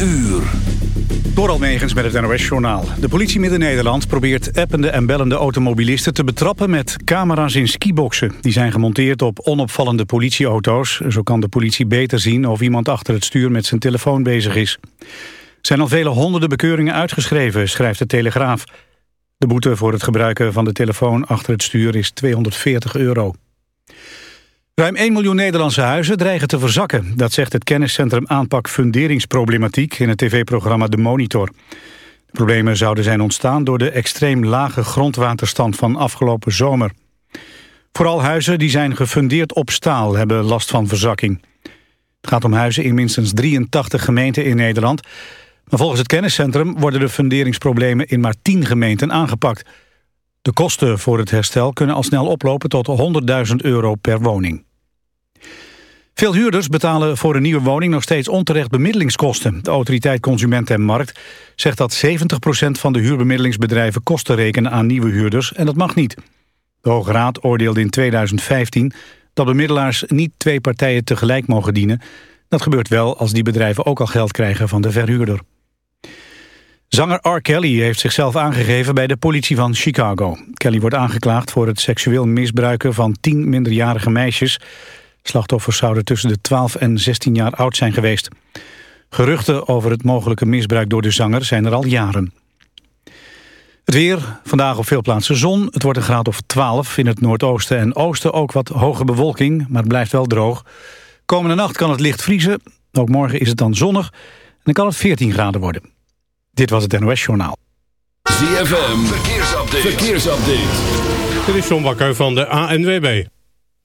uur. Door met het NOS-journaal. De politie Midden-Nederland probeert appende en bellende automobilisten te betrappen met camera's in skiboxen. Die zijn gemonteerd op onopvallende politieauto's. Zo kan de politie beter zien of iemand achter het stuur met zijn telefoon bezig is. Er zijn al vele honderden bekeuringen uitgeschreven, schrijft de Telegraaf. De boete voor het gebruiken van de telefoon achter het stuur is 240 euro. Ruim 1 miljoen Nederlandse huizen dreigen te verzakken. Dat zegt het kenniscentrum aanpak funderingsproblematiek in het tv-programma De Monitor. De problemen zouden zijn ontstaan door de extreem lage grondwaterstand van afgelopen zomer. Vooral huizen die zijn gefundeerd op staal hebben last van verzakking. Het gaat om huizen in minstens 83 gemeenten in Nederland. Maar volgens het kenniscentrum worden de funderingsproblemen in maar 10 gemeenten aangepakt. De kosten voor het herstel kunnen al snel oplopen tot 100.000 euro per woning. Veel huurders betalen voor een nieuwe woning nog steeds onterecht bemiddelingskosten. De autoriteit Consument en Markt zegt dat 70% van de huurbemiddelingsbedrijven kosten rekenen aan nieuwe huurders en dat mag niet. De Hoge Raad oordeelde in 2015 dat bemiddelaars niet twee partijen tegelijk mogen dienen. Dat gebeurt wel als die bedrijven ook al geld krijgen van de verhuurder. Zanger R. Kelly heeft zichzelf aangegeven bij de politie van Chicago. Kelly wordt aangeklaagd voor het seksueel misbruiken van tien minderjarige meisjes. Slachtoffers zouden tussen de 12 en 16 jaar oud zijn geweest. Geruchten over het mogelijke misbruik door de zanger zijn er al jaren. Het weer, vandaag op veel plaatsen zon. Het wordt een graad of 12 in het noordoosten en oosten ook wat hoge bewolking, maar het blijft wel droog. Komende nacht kan het licht vriezen, ook morgen is het dan zonnig en dan kan het 14 graden worden. Dit was het NOS Journaal. ZFM, verkeersupdate. verkeersupdate. Dit is John Bakker van de ANWB.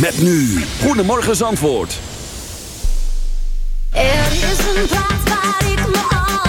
Met nu, Goedemorgen Zandvoort. Er is een plaats waar ik me altijd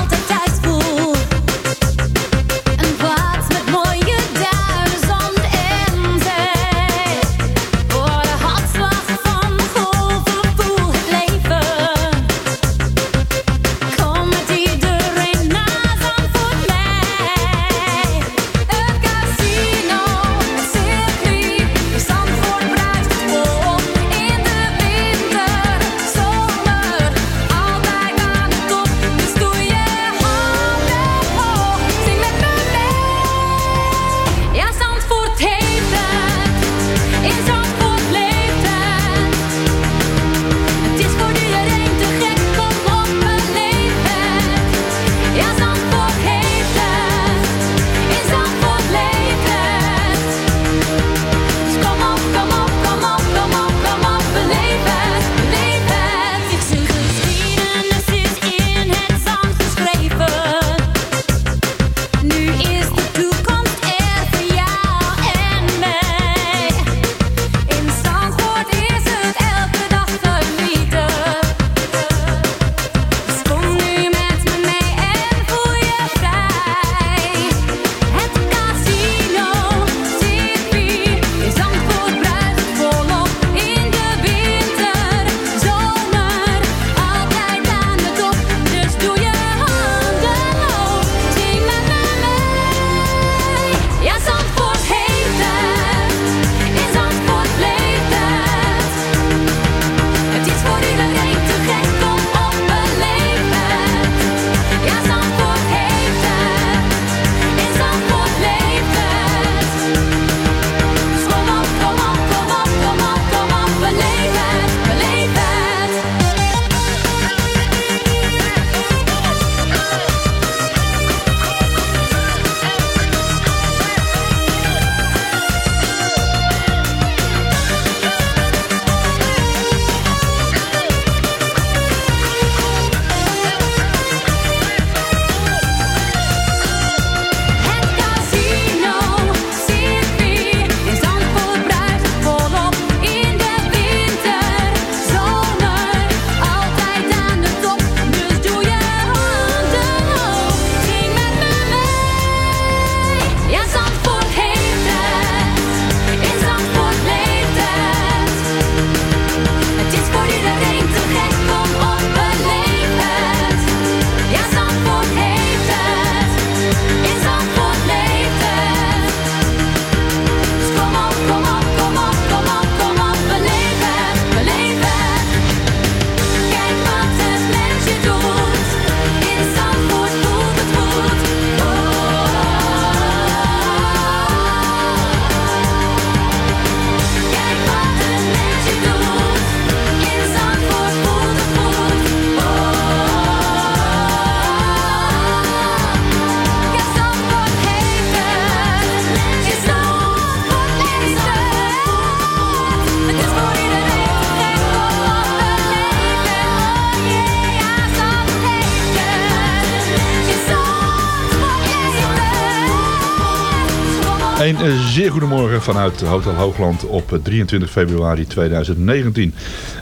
Een eh, zeer goedemorgen vanuit Hotel Hoogland op eh, 23 februari 2019.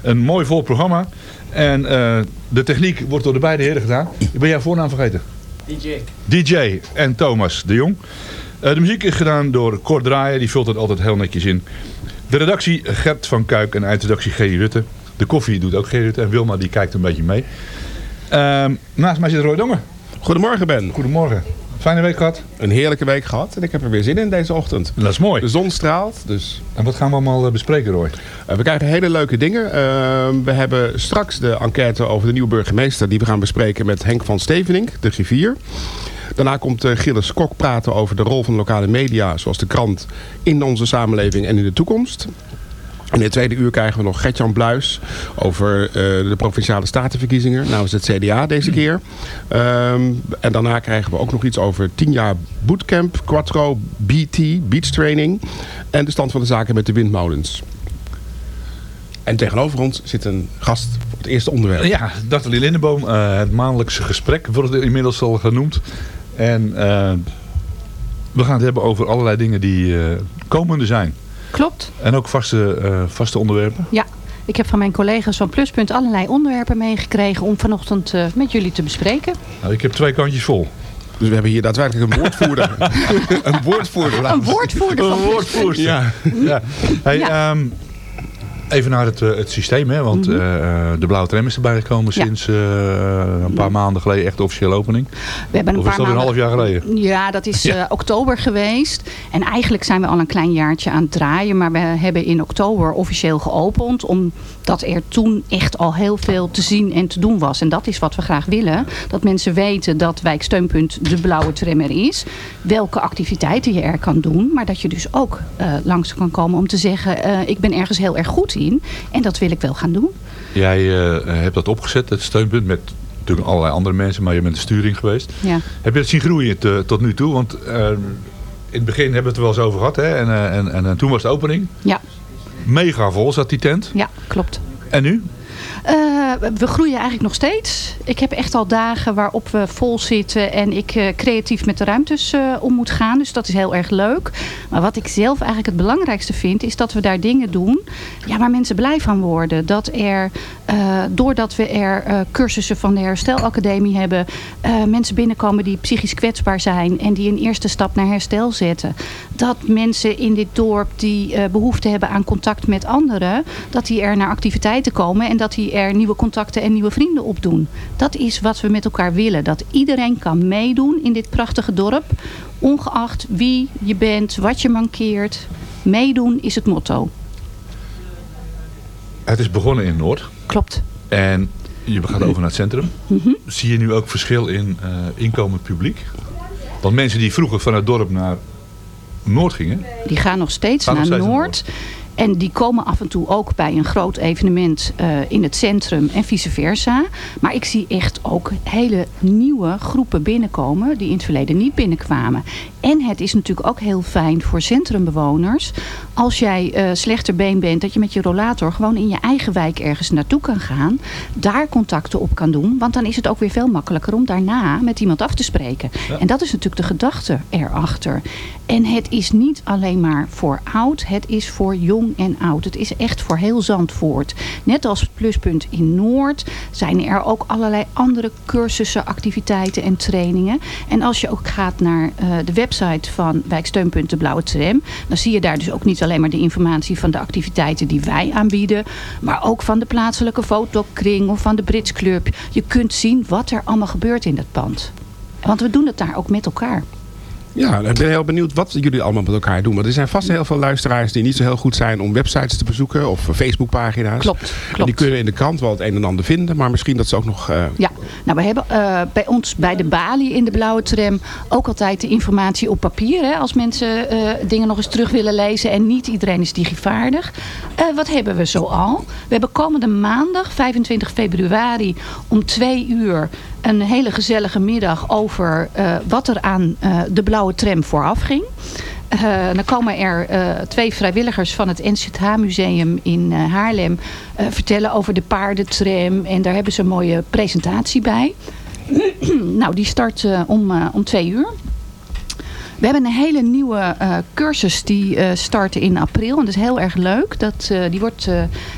Een mooi vol programma. En eh, de techniek wordt door de beide heren gedaan. Ik ben jouw voornaam vergeten? DJ. DJ en Thomas de Jong. Eh, de muziek is gedaan door Cor Draaien, die vult het altijd heel netjes in. De redactie Gert van Kuik en eindredactie G. Rutte. De koffie doet ook G. Rutte en Wilma die kijkt een beetje mee. Ehm, naast mij zit Roy Dongen. Goedemorgen Ben. Goedemorgen. Fijne week gehad? Een heerlijke week gehad en ik heb er weer zin in deze ochtend. Dat is mooi. De zon straalt, dus... En wat gaan we allemaal eh, bespreken Roy? Uh, we krijgen hele leuke dingen. Uh, we hebben straks de enquête over de nieuwe burgemeester die we gaan bespreken met Henk van Stevenink, de griffier. Daarna komt uh, Gilles Kok praten over de rol van lokale media, zoals de krant, in onze samenleving en in de toekomst. In het tweede uur krijgen we nog Gertjan Bluis over uh, de Provinciale Statenverkiezingen namens het CDA deze keer. Um, en daarna krijgen we ook nog iets over 10 jaar bootcamp, Quattro, BT, beach training en de stand van de zaken met de windmolens. En tegenover ons zit een gast voor het eerste onderwerp. Ja, Nathalie Lindeboom, uh, het maandelijkse gesprek wordt inmiddels al genoemd. En uh, we gaan het hebben over allerlei dingen die komende zijn. Klopt. En ook vaste, uh, vaste onderwerpen? Ja, ik heb van mijn collega's van Pluspunt allerlei onderwerpen meegekregen om vanochtend uh, met jullie te bespreken. Nou, ik heb twee kantjes vol. Dus we hebben hier daadwerkelijk een woordvoerder. een woordvoerder. Een woordvoerder van Een woordvoerder. Ja. ja. Hey, ja. Um, Even naar het, uh, het systeem, hè? want mm -hmm. uh, de blauwe tram is erbij gekomen ja. sinds uh, een paar maanden geleden, echt officiële opening. We hebben een of paar is dat maanden... een half jaar geleden? Ja, dat is ja. oktober geweest. En eigenlijk zijn we al een klein jaartje aan het draaien, maar we hebben in oktober officieel geopend, omdat er toen echt al heel veel te zien en te doen was. En dat is wat we graag willen, dat mensen weten dat wijksteunpunt de blauwe tram er is, welke activiteiten je er kan doen, maar dat je dus ook langs kan komen om te zeggen, ik ben ergens heel erg goed En dat wil ik wel gaan doen. Jij uh, hebt dat opgezet, het steunpunt, met natuurlijk allerlei andere mensen, maar je bent de sturing geweest. Ja. Heb je het zien groeien tot nu toe? Want uh, in het begin hebben we het er wel eens over gehad. Hè? En, uh, en, en, en, toen was de opening. Ja. Mega vol zat die tent. Ja, klopt. En nu? Uh, we groeien eigenlijk nog steeds. Ik heb echt al dagen waarop we vol zitten en ik uh, creatief met de ruimtes uh, om moet gaan. Dus dat is heel erg leuk. Maar wat ik zelf eigenlijk het belangrijkste vind, is dat we daar dingen doen ja, waar mensen blij van worden. Dat er, doordat we er cursussen van de herstelacademie hebben, mensen binnenkomen die psychisch kwetsbaar zijn en die een eerste stap naar herstel zetten. Dat mensen in dit dorp die behoefte hebben aan contact met anderen, dat die er naar activiteiten komen en dat die er nieuwe contacten en nieuwe vrienden opdoen. Dat is wat we met elkaar willen. Dat iedereen kan meedoen in dit prachtige dorp. Ongeacht wie je bent, wat je mankeert. Meedoen is het motto. Het is begonnen in Noord. Klopt. En je gaat over naar het centrum. Mm -hmm. Zie je nu ook verschil in uh, inkomend publiek? Want mensen die vroeger van het dorp naar Noord gingen... Die gaan nog steeds gaan naar nog steeds Noord. Naar Noord. En die komen af en toe ook bij een groot evenement uh, in het centrum en vice versa. Maar ik zie echt ook hele nieuwe groepen binnenkomen die in het verleden niet binnenkwamen. En het is natuurlijk ook heel fijn voor centrumbewoners. Als jij uh, slechter been bent, dat je met je rollator gewoon in je eigen wijk ergens naartoe kan gaan. Daar contacten op kan doen. Want dan is het ook weer veel makkelijker om daarna met iemand af te spreken. Ja. En dat is natuurlijk de gedachte erachter. En het is niet alleen maar voor oud, het is voor jong en oud. Het is echt voor heel Zandvoort. Net als het pluspunt in Noord zijn er ook allerlei andere cursussen, activiteiten en trainingen. En als je ook gaat naar uh, de website van Wijksteunpunt de Blauwe Tram, dan zie je daar dus ook niet alleen maar de informatie van de activiteiten die wij aanbieden, maar ook van de plaatselijke fotokring of van de Brits Club. Je kunt zien wat er allemaal gebeurt in dat pand. Want we doen het daar ook met elkaar. Ja, ik ben heel benieuwd wat jullie allemaal met elkaar doen. Want er zijn vast heel veel luisteraars die niet zo heel goed zijn om websites te bezoeken of Facebookpagina's. Klopt, klopt. En die kunnen in de krant wel het een en ander vinden, maar misschien dat ze ook nog... Uh... Ja, nou we hebben uh, bij ons bij de balie in de blauwe tram ook altijd de informatie op papier. Hè, als mensen uh, dingen nog eens terug willen lezen en niet iedereen is digivaardig. wat hebben we zo al? We hebben komende maandag, 25 februari, om twee uur een hele gezellige middag over uh, wat er aan uh, de blauwe tram vooraf ging. Uh, dan komen er twee vrijwilligers van het NZH-museum in Haarlem vertellen over de paardentram. En daar hebben ze een mooie presentatie bij. nou, die start om, om twee uur. We hebben een hele nieuwe eh, cursus die eh start in april. En dat is heel erg leuk. Dat, eh, die wordt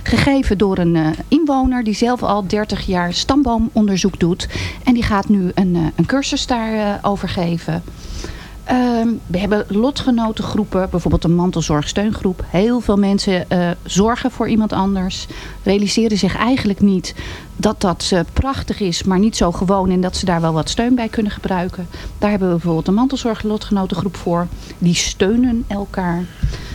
gegeven door een inwoner die zelf al 30 jaar stamboomonderzoek doet. En die gaat nu een, een cursus daarover geven. Ehm, we hebben lotgenotengroepen, bijvoorbeeld een mantelzorgsteungroep. Heel veel mensen zorgen voor iemand anders. Realiseren zich eigenlijk niet dat dat eh, prachtig is, maar niet zo gewoon. En dat ze daar wel wat steun bij kunnen gebruiken. Daar hebben we bijvoorbeeld een mantelzorglotgenotengroep voor. Die steunen elkaar.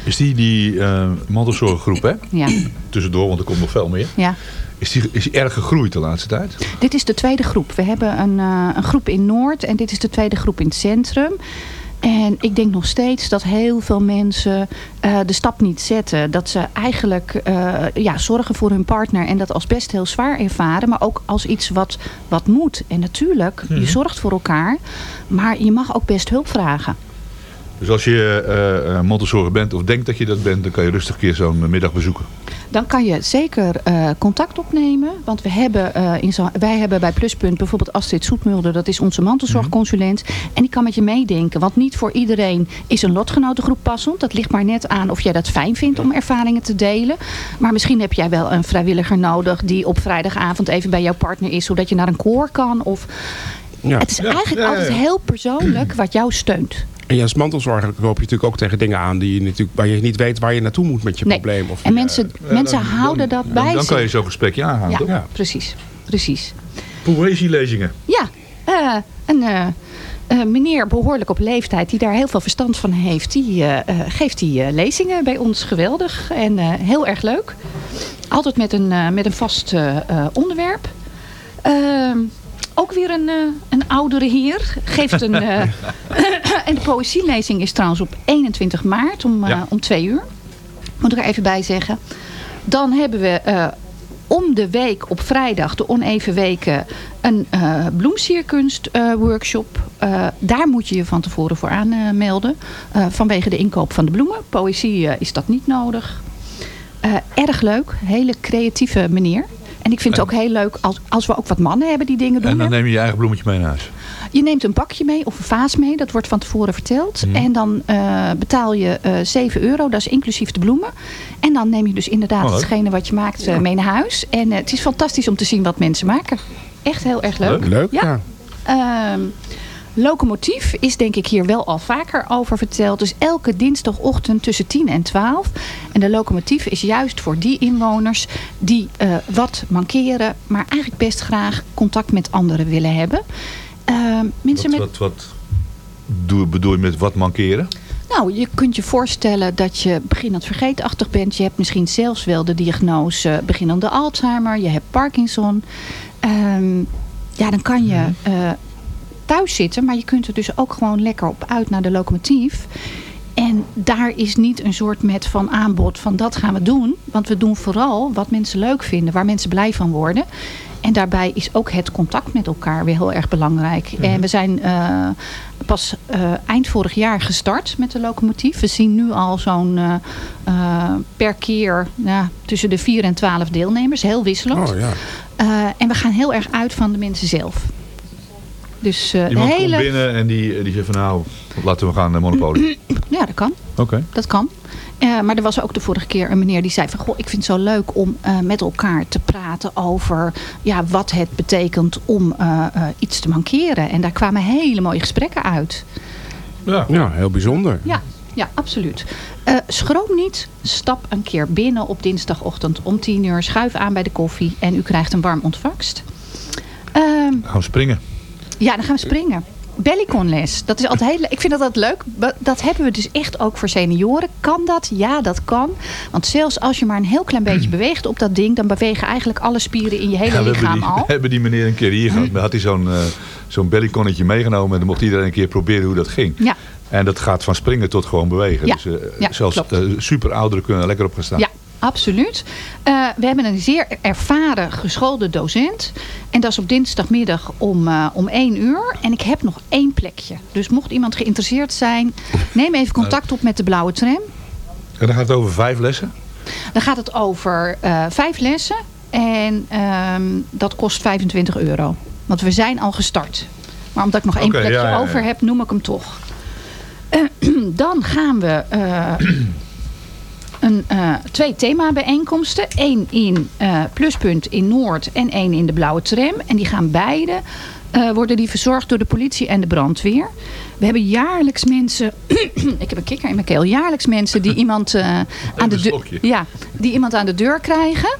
Is die, die eh mantelzorggroep, hè? Ja. Tussendoor, want er komt nog veel meer. Ja. Is die, is die erg gegroeid de laatste tijd? Dit is de tweede groep. We hebben een, eh, een groep in Noord en dit is de tweede groep in het centrum. En ik denk nog steeds dat heel veel mensen eh, de stap niet zetten. Dat ze eigenlijk eh, ja, zorgen voor hun partner en dat als best heel zwaar ervaren. Maar ook als iets wat, wat moet. En natuurlijk, Mhm. je zorgt voor elkaar. Maar je mag ook best hulp vragen. Dus als je eh, mantelzorger bent of denkt dat je dat bent, dan kan je rustig een keer zo'n eh, middag bezoeken. Dan kan je zeker contact opnemen. Want we hebben, eh, in wij hebben bij Pluspunt bijvoorbeeld Astrid Soetmulder. Dat is onze mantelzorgconsulent. En die kan met je meedenken. Want niet voor iedereen is een lotgenotengroep passend. Dat ligt maar net aan of jij dat fijn vindt om ervaringen te delen. Maar misschien heb jij wel een vrijwilliger nodig die op vrijdagavond even bij jouw partner is. Zodat je naar een koor kan. Of... Ja. Het is Ja, eigenlijk ja, ja, altijd ja. heel persoonlijk wat jou steunt. En als mantelzorger loop je natuurlijk ook tegen dingen aan die je natuurlijk, waar je niet weet waar je naartoe moet met je Nee. probleem. Of En mensen, mensen houden dat bij Dan, dan kan je zo'n gesprekje aangaan, Ja, toch? precies. precies. Poëzielezingen. Ja, eh, een eh, eh, meneer behoorlijk op leeftijd die daar heel veel verstand van heeft, die eh, eh, geeft die eh, lezingen bij ons geweldig en eh, heel erg leuk. Altijd met een, eh, met een vast onderwerp. Ook weer een, eh, een oudere heer geeft een. eh, en de poëzielezing is trouwens op 21 maart om, eh, Ja. om twee uur. Moet ik er even bij zeggen. Dan hebben we om de week op vrijdag, de oneven weken, een eh bloemsierkunst eh, workshop. Eh, daar moet je je van tevoren voor aanmelden. vanwege de inkoop van de bloemen. Poëzie is dat niet nodig. Erg leuk. Hele creatieve meneer. En ik vind het ook heel leuk als, als we ook wat mannen hebben die dingen doen. En dan neem je je eigen bloemetje mee naar huis. Je neemt een bakje mee of een vaas mee. Dat wordt van tevoren verteld. Mhm. En dan eh, betaal je eh 7 euro. Dat is inclusief de bloemen. En dan neem je dus inderdaad Oh, hetgene wat je maakt eh, mee naar huis. En het is fantastisch om te zien wat mensen maken. Echt heel erg leuk. Leuk, leuk, ja. Ehm, locomotief is denk ik hier wel al vaker over verteld. Dus elke dinsdagochtend tussen 10 en 12. En de locomotief is juist voor die inwoners die eh, wat mankeren. Maar eigenlijk best graag contact met anderen willen hebben. Ehm, mensen Wat, met wat, wat doe, bedoel je met wat mankeren? nou, je kunt je voorstellen dat je beginnend vergeetachtig bent. Je hebt misschien zelfs wel de diagnose beginnende Alzheimer. Je hebt Parkinson. Ehm, ja, dan kan je eh, thuis zitten. Maar je kunt er dus ook gewoon lekker op uit naar de locomotief. En daar is niet een soort met van aanbod van dat gaan we doen. Want we doen vooral wat mensen leuk vinden. Waar mensen blij van worden. En daarbij is ook het contact met elkaar weer heel erg belangrijk. En we zijn eh, pas eh, eind vorig jaar gestart met de locomotief. We zien nu al zo'n eh, per keer ja, tussen de 4 en 12 deelnemers. Heel wisselend. Oh ja. En we gaan heel erg uit van de mensen zelf. Dus eh, de Iemand hele... komt binnen en die, die zegt van nou, laten we gaan naar Monopoly. Ja, dat kan. Oké. Dat kan. Eh, maar er was ook de vorige keer een meneer die zei van... Goh, ik vind het zo leuk om eh, met elkaar te praten over ja, wat het betekent om eh, eh, iets te mankeren. En daar kwamen hele mooie gesprekken uit. Ja, ja heel bijzonder. Ja, ja absoluut. Eh, schroom niet. Stap een keer binnen op dinsdagochtend om 10 uur. Schuif aan bij de koffie en u krijgt een warm ontvangst. Ehm, Dan gaan we springen. Ja, dan gaan we springen. Bellyconles, dat is altijd heel Ik vind dat altijd leuk. Dat hebben we dus echt ook voor senioren. Kan dat? Ja, dat kan. Want zelfs als je maar een heel klein beetje beweegt op dat ding... dan bewegen eigenlijk alle spieren in je hele Ja, we, hebben lichaam die, al. we hebben die meneer een keer hier gehad. Dan had hij zo'n eh zo'n bellyconnetje meegenomen. En dan mocht iedereen een keer proberen hoe dat ging. Ja. En dat gaat van springen tot gewoon bewegen. Ja. Dus eh, zelfs klopt. eh, super ouderen kunnen er lekker op gaan staan. Ja, absoluut. Eh, we hebben een zeer ervaren geschoolde docent. En dat is op dinsdagmiddag om, eh, om 1 uur. En ik heb nog één plekje. Dus mocht iemand geïnteresseerd zijn... neem even contact op met de blauwe tram. En dan gaat het over vijf lessen. Dan gaat het over eh, vijf lessen. En ehm, dat kost 25 euro. Want we zijn al gestart. Maar omdat ik nog één plekje ja, ja, ja. over heb, noem ik hem toch. Dan gaan we eh, een, eh, twee themabijeenkomsten. Eén in eh, Pluspunt in Noord en één in de Blauwe Tram. En die gaan beide, eh, worden die verzorgd door de politie en de brandweer. We hebben jaarlijks mensen, ik heb een kikker in mijn keel, jaarlijks mensen die iemand, aan, de deur, ja, die iemand aan de deur krijgen.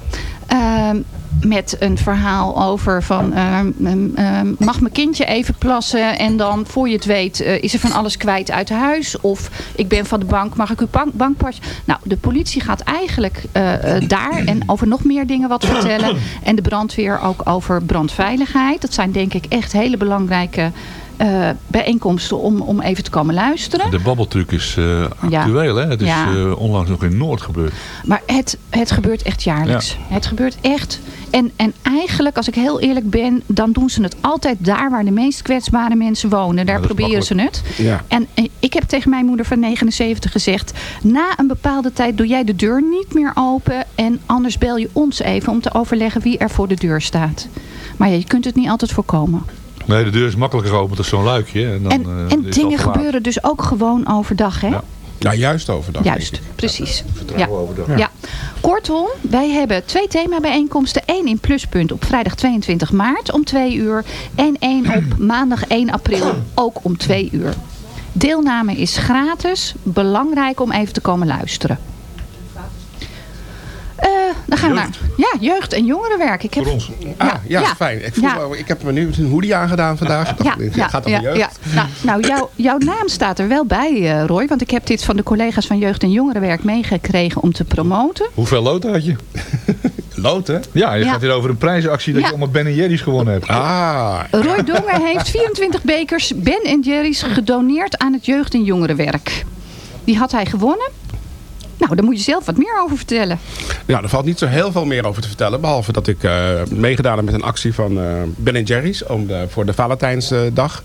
Met een verhaal over van ehm, ehm, ehm, mag mijn kindje even plassen en dan voor je het weet eh, is er van alles kwijt uit huis of ik ben van de bank, mag ik uw bank, bankpas? Nou, de politie gaat eigenlijk eh, eh, daar en over nog meer dingen wat vertellen en de brandweer ook over brandveiligheid. Dat zijn denk ik echt hele belangrijke eh, bijeenkomsten om, om even te komen luisteren. De babbeltruc is eh, actueel, hè? Het is Ja. eh, onlangs nog in Noord gebeurd. Maar het, het gebeurt echt jaarlijks. Het gebeurt echt. En, en eigenlijk, als ik heel eerlijk ben, dan doen ze het altijd daar waar de meest kwetsbare mensen wonen. Daar proberen ze het. Ja. En ik heb tegen mijn moeder van 79 gezegd, na een bepaalde tijd doe jij de deur niet meer open en anders bel je ons even om te overleggen wie er voor de deur staat. Maar ja, je kunt het niet altijd voorkomen. Nee, de deur is makkelijker geopend dan zo'n luikje. En, dan, En, eh, en dingen gebeuren dus ook gewoon overdag, hè? Ja, juist overdag. Juist, precies. Ja. Vertrouwen overdag. Ja. Kortom, wij hebben twee themabijeenkomsten. Eén in Pluspunt op vrijdag 22 maart om 2 uur. En één op maandag 1 april ook om 2 uur. Deelname is gratis. Belangrijk om even te komen luisteren. Eh, dan gaan we naar ja, jeugd- en jongerenwerk. Ik heb, Voor ons. Ah, ja, ja. fijn. Ik, voel Ja. me- ik heb me nu een hoodie aangedaan vandaag. Ik dacht, het gaat om ja, jeugd. ja. Nou, nou jouw, jouw naam staat er wel bij, eh, Roy. Want ik heb dit van de collega's van Jeugd- en Jongerenwerk meegekregen om te promoten. Hoeveel lood had je? Hè? Ja, je Ja. gaat hier over een prijzenactie dat Ja. je allemaal Ben Jerry's gewonnen hebt. Ah. Roy Donger heeft 24 bekers Ben Jerry's gedoneerd aan het jeugd- en jongerenwerk. Die had hij gewonnen. Nou, daar moet je zelf wat meer over vertellen. Ja, er valt niet zo heel veel meer over te vertellen. Behalve dat ik eh, meegedaan heb met een actie van eh Ben Jerry's om de, voor de Valentijnsdag.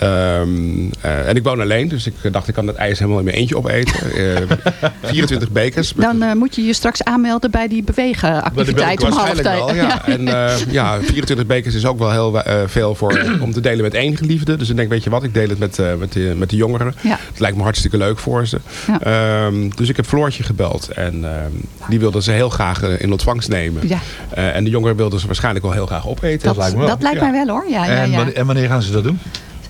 Ehm, eh, en ik woon alleen, dus ik dacht ik kan het ijs helemaal in mijn eentje opeten. Eh 24 bekers. met Dan eh, moet je je straks aanmelden bij die bewegenactiviteit om half Waarschijnlijk tijd. wel, ja. En eh, ja, 24 bekers is ook wel heel eh, veel voor, om te delen met één geliefde. Dus ik denk, weet je wat, ik deel het met, eh, met, de, met de jongeren. Ja. Het lijkt me hartstikke leuk voor ze. Ja. Ehm, dus ik heb Floortje gebeld. En ehm, die wilde ze heel graag eh, in ontvangst nemen. Ja. Eh, en de jongeren wilden ze waarschijnlijk wel heel graag opeten. Dat, dat lijkt mij wel hoor. Ja, ja, ja. en wanneer gaan ze dat doen?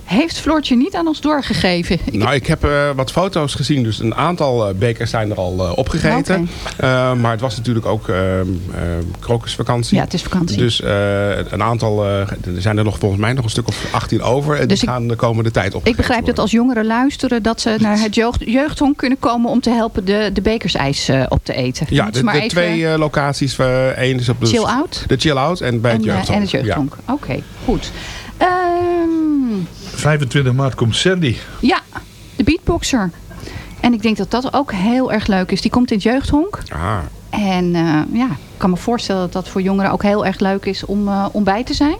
Heeft Floortje niet aan ons doorgegeven? Nou, ik heb eh, wat foto's gezien. Dus een aantal eh, bekers zijn er al eh, opgegeten. Maar het was natuurlijk ook ehm ehm, krokusvakantie. Ja, het is vakantie. Dus een aantal, er zijn er nog volgens mij nog een stuk of 18 over. En Dus die gaan de komende tijd op. Ik begrijp dat als jongeren luisteren dat ze naar het jeugd, jeugdhonk kunnen komen om te helpen de, de bekersijs op te eten. Ja, de, ze maar de even- twee locaties. één is op de Chill Out? De chill out en bij het jeugdhonk. en het jeugdhonk. Oké, goed. Ehm, 25 maart komt Sandy. ja, de beatboxer. En ik denk dat dat ook heel erg leuk is. Die komt in het jeugdhonk. Ah. En eh, ja, ik kan me voorstellen dat dat voor jongeren ook heel erg leuk is om, eh, om bij te zijn.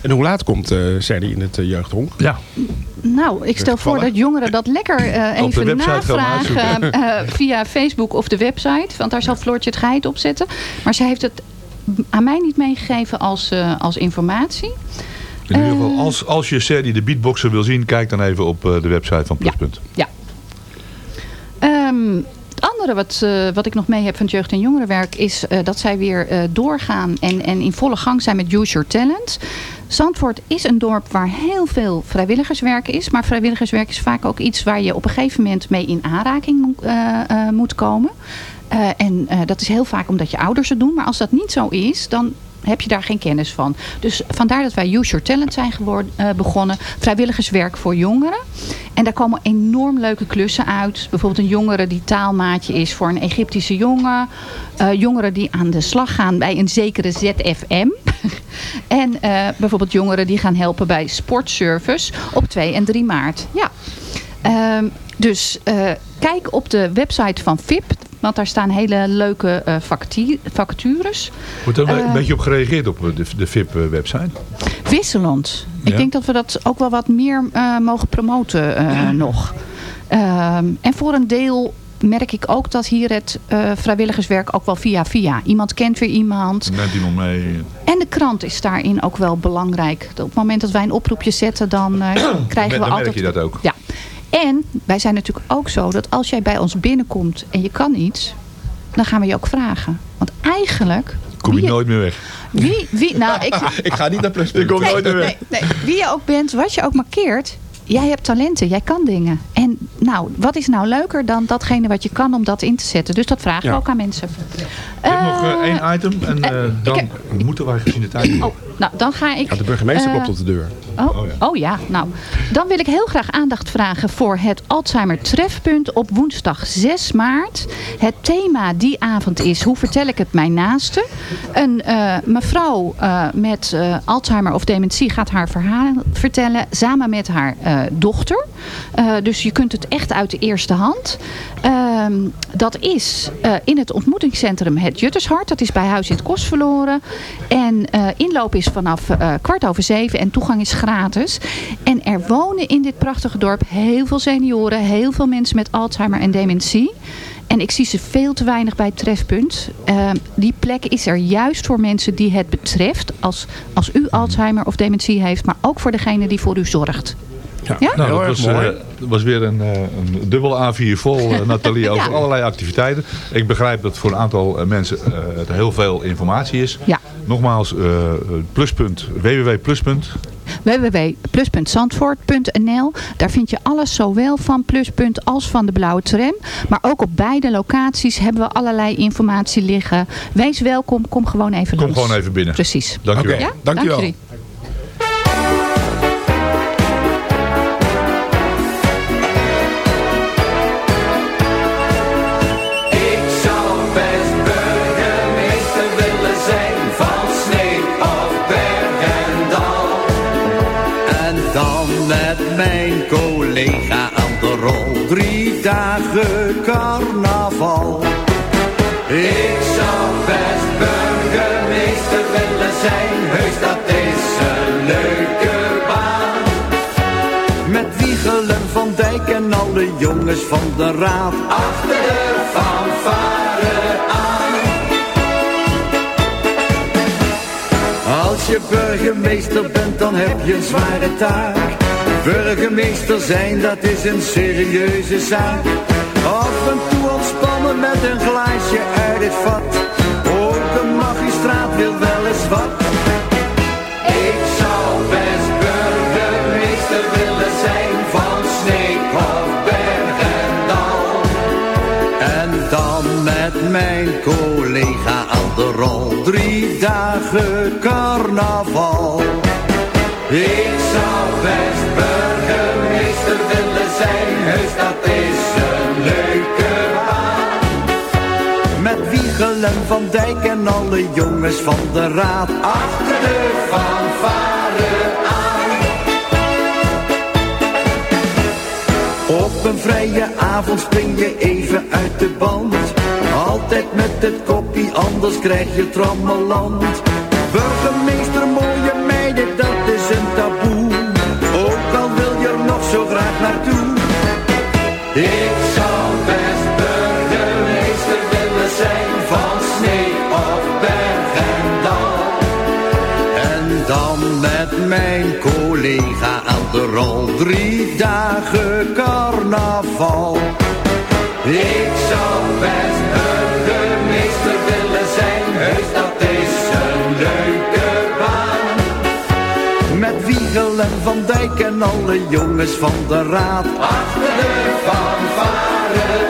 En hoe laat komt eh Sandy in het jeugdhonk? Ja. Nou, ik stel voor dat jongeren dat lekker eh, even navragen eh, via Facebook of de website. Want daar zal Floortje het geheid op zetten. Maar ze heeft het aan mij niet meegegeven als, eh, als informatie. In ieder geval, Eh, als, als je Sandy de beatboxer wil zien, kijk dan even op eh, de website van Pluspunt. Ja. Ehm, het andere wat, eh, wat ik nog mee heb van het jeugd- en jongerenwerk is dat zij weer doorgaan en, en in volle gang zijn met Use Your Talent. Zandvoort is een dorp waar heel veel vrijwilligerswerk is. Maar vrijwilligerswerk is vaak ook iets waar je op een gegeven moment mee in aanraking moet, moet komen. En dat is heel vaak omdat je ouders het doen. Maar als dat niet zo is, dan heb je daar geen kennis van. Dus vandaar dat wij Use Your Talent zijn geworden, eh, begonnen. Vrijwilligerswerk voor jongeren. En daar komen enorm leuke klussen uit. Bijvoorbeeld een jongere die taalmaatje is voor een Egyptische jongen. Eh, jongeren die aan de slag gaan bij een zekere ZFM. en eh, bijvoorbeeld jongeren die gaan helpen bij Sportservice op 2 en 3 maart. Ja. Ehm, dus kijk op de website van VIP. Want daar staan hele leuke vacatu- vacatures. Wordt er een Eh, beetje op gereageerd op eh, de, de VIP-website? Wisselend. Ik denk dat we dat ook wel wat meer mogen promoten nog. Ehm, en voor een deel merk ik ook dat hier het vrijwilligerswerk ook wel via via. Iemand kent weer iemand. Neemt iemand mee? En de krant is daarin ook wel belangrijk. Op het moment dat wij een oproepje zetten, dan krijgen Dan we merk altijd... je dat ook. Ja. En wij zijn natuurlijk ook zo dat als jij bij ons binnenkomt en je kan iets, dan gaan we je ook vragen. Want eigenlijk... Kom je nooit meer weg. Wie, wie, nou, ik, Ik ga niet naar Pluspunt. Ik kom nee, nooit meer weg. nee, nee. Wie je ook bent, wat je ook markeert. Jij hebt talenten, jij kan dingen. En nou, wat is nou leuker dan datgene wat je kan om dat in te zetten? Dus dat vragen we Ja. ook aan mensen. Ik heb nog eh, één item en eh, dan moeten wij gezien de tijd. Oh, nou, dan ga ik... Ja, de burgemeester eh, klopt op de deur. Oh, oh, ja. nou. Dan wil ik heel graag aandacht vragen voor het Alzheimer Trefpunt op woensdag 6 maart. Het thema die avond is, hoe vertel ik het mijn naaste? Een eh, mevrouw eh, met Alzheimer of dementie gaat haar verhaal vertellen samen met haar dochter. Dus je kunt het echt uit de eerste hand. Ehm, dat is in het ontmoetingscentrum Het Juttershart. Dat is bij Huis in het Kos verloren. En inloop is vanaf eh, kwart over zeven en toegang is gratis. En er wonen in dit prachtige dorp heel veel senioren. Heel veel mensen met Alzheimer en dementie. En ik zie ze veel te weinig bij het trefpunt. Ehm, die plek is er juist voor mensen die het betreft. Als, als u Alzheimer of dementie heeft. Maar ook voor degene die voor u zorgt. Ja? Nou, dat was, eh, dat was weer een, eh, een dubbel A4 vol, eh, Nathalie, over Ja. allerlei activiteiten. Ik begrijp dat voor een aantal mensen eh, het heel veel informatie is. Ja. Nogmaals, eh, pluspunt, www.pluspunt. www.plus.zandvoort.nl Daar vind je alles zowel van Pluspunt als van de Blauwe Tram. Maar ook op beide locaties hebben we allerlei informatie liggen. Wees welkom, kom gewoon even Kom langs. gewoon even binnen. Precies. Dank u wel. Ja, Dank u dagen carnaval. Ik zou best burgemeester willen zijn, heus dat is een leuke baan. Met Wiegelen van Dijk en alle jongens van de raad achter de fanfare aan. Als je burgemeester bent, dan heb je een zware taak. Burgemeester zijn, dat is een serieuze zaak. Af en toe ontspannen met een glaasje uit het vat. Ook de magistraat wil wel eens wat. Ik zou best burgemeester willen zijn van Sneek of Berg en Dal. En dan met mijn collega aan de rol, drie dagen carnaval. Ik zou zijn, heus dat is een leuke baan. Met Wiegelen van Dijk en alle jongens van de raad achter de fanfare aan. Op een vrije avond spring je even uit de band. Altijd met het koppie, anders krijg je trammeland. Burgemeester, Ik zou best burgemeester willen zijn van Snee of Berg en Dal. En dan met mijn collega aan de rol, drie dagen carnaval. Ik zou Van Dijk en alle jongens van de raad, achter de fanfare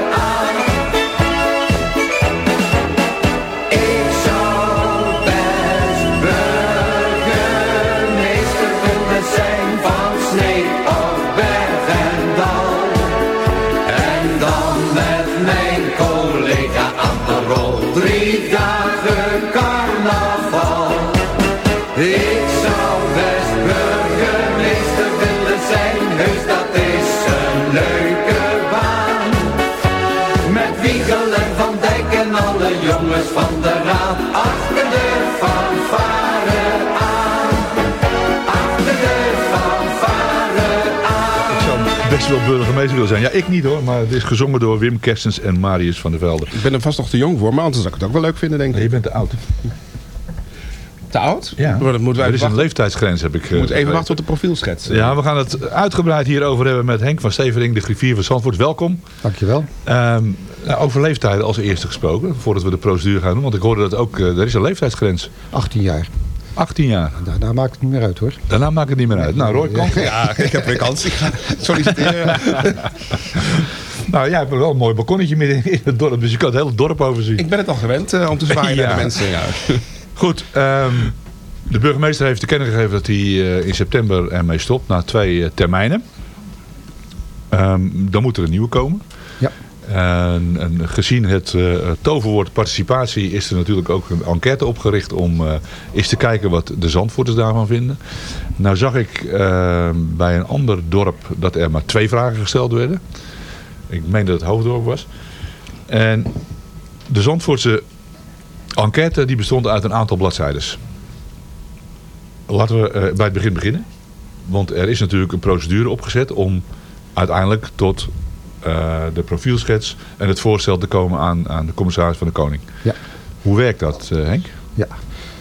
jongens van de raad, achter de fanfare aan. Achter de fanfare aan. Ik zou best wel burgemeester willen zijn. Ja, ik niet hoor, maar het is gezongen door Wim Kerstens en Marius van der Velde. Ik ben er vast nog te jong voor, maar anders zou ik het ook wel leuk vinden, denk ik. je bent te oud. Te oud? Ja. Maar dat moeten wij er is een leeftijdsgrens, heb ik We moeten even begrepen. wachten op de profielschets. Ja, we gaan het uitgebreid hierover hebben met Henk van Stevering, de griffier van Zandvoort. Welkom. Dankjewel. Ehm nou, over leeftijden als eerste gesproken, voordat we de procedure gaan doen. Want ik hoorde dat ook, eh, er is een leeftijdsgrens. 18 jaar. 18 jaar. Daarna maakt het niet meer uit hoor. Daarna maakt het niet meer uit. Nou, Roy, kom. Ja, ik heb ga solliciteren. nou, jij hebt wel een mooi balkonnetje midden in het dorp, dus je kan het hele dorp overzien. Ik ben het al gewend eh, om te zwaaien Ja. naar de mensen. Ja. Goed, ehm, de burgemeester heeft te kennen gegeven dat hij eh, in september ermee stopt, na twee eh, termijnen. Ehm, dan moet er een nieuwe komen. Ja. En, en gezien het eh, toverwoord participatie is er natuurlijk ook een enquête opgericht om eens te kijken wat de Zandvoorters daarvan vinden. Nou zag ik eh, bij een ander dorp dat er maar twee vragen gesteld werden. Ik meen dat het Hoofddorp was. En de Zandvoortse enquête die bestond uit een aantal bladzijdes. Laten we eh, bij het begin beginnen. Want er is natuurlijk een procedure opgezet om uiteindelijk tot eh, de profielschets en het voorstel te komen aan, aan de commissaris van de Koning. Ja. Hoe werkt dat, eh, Henk? Ja.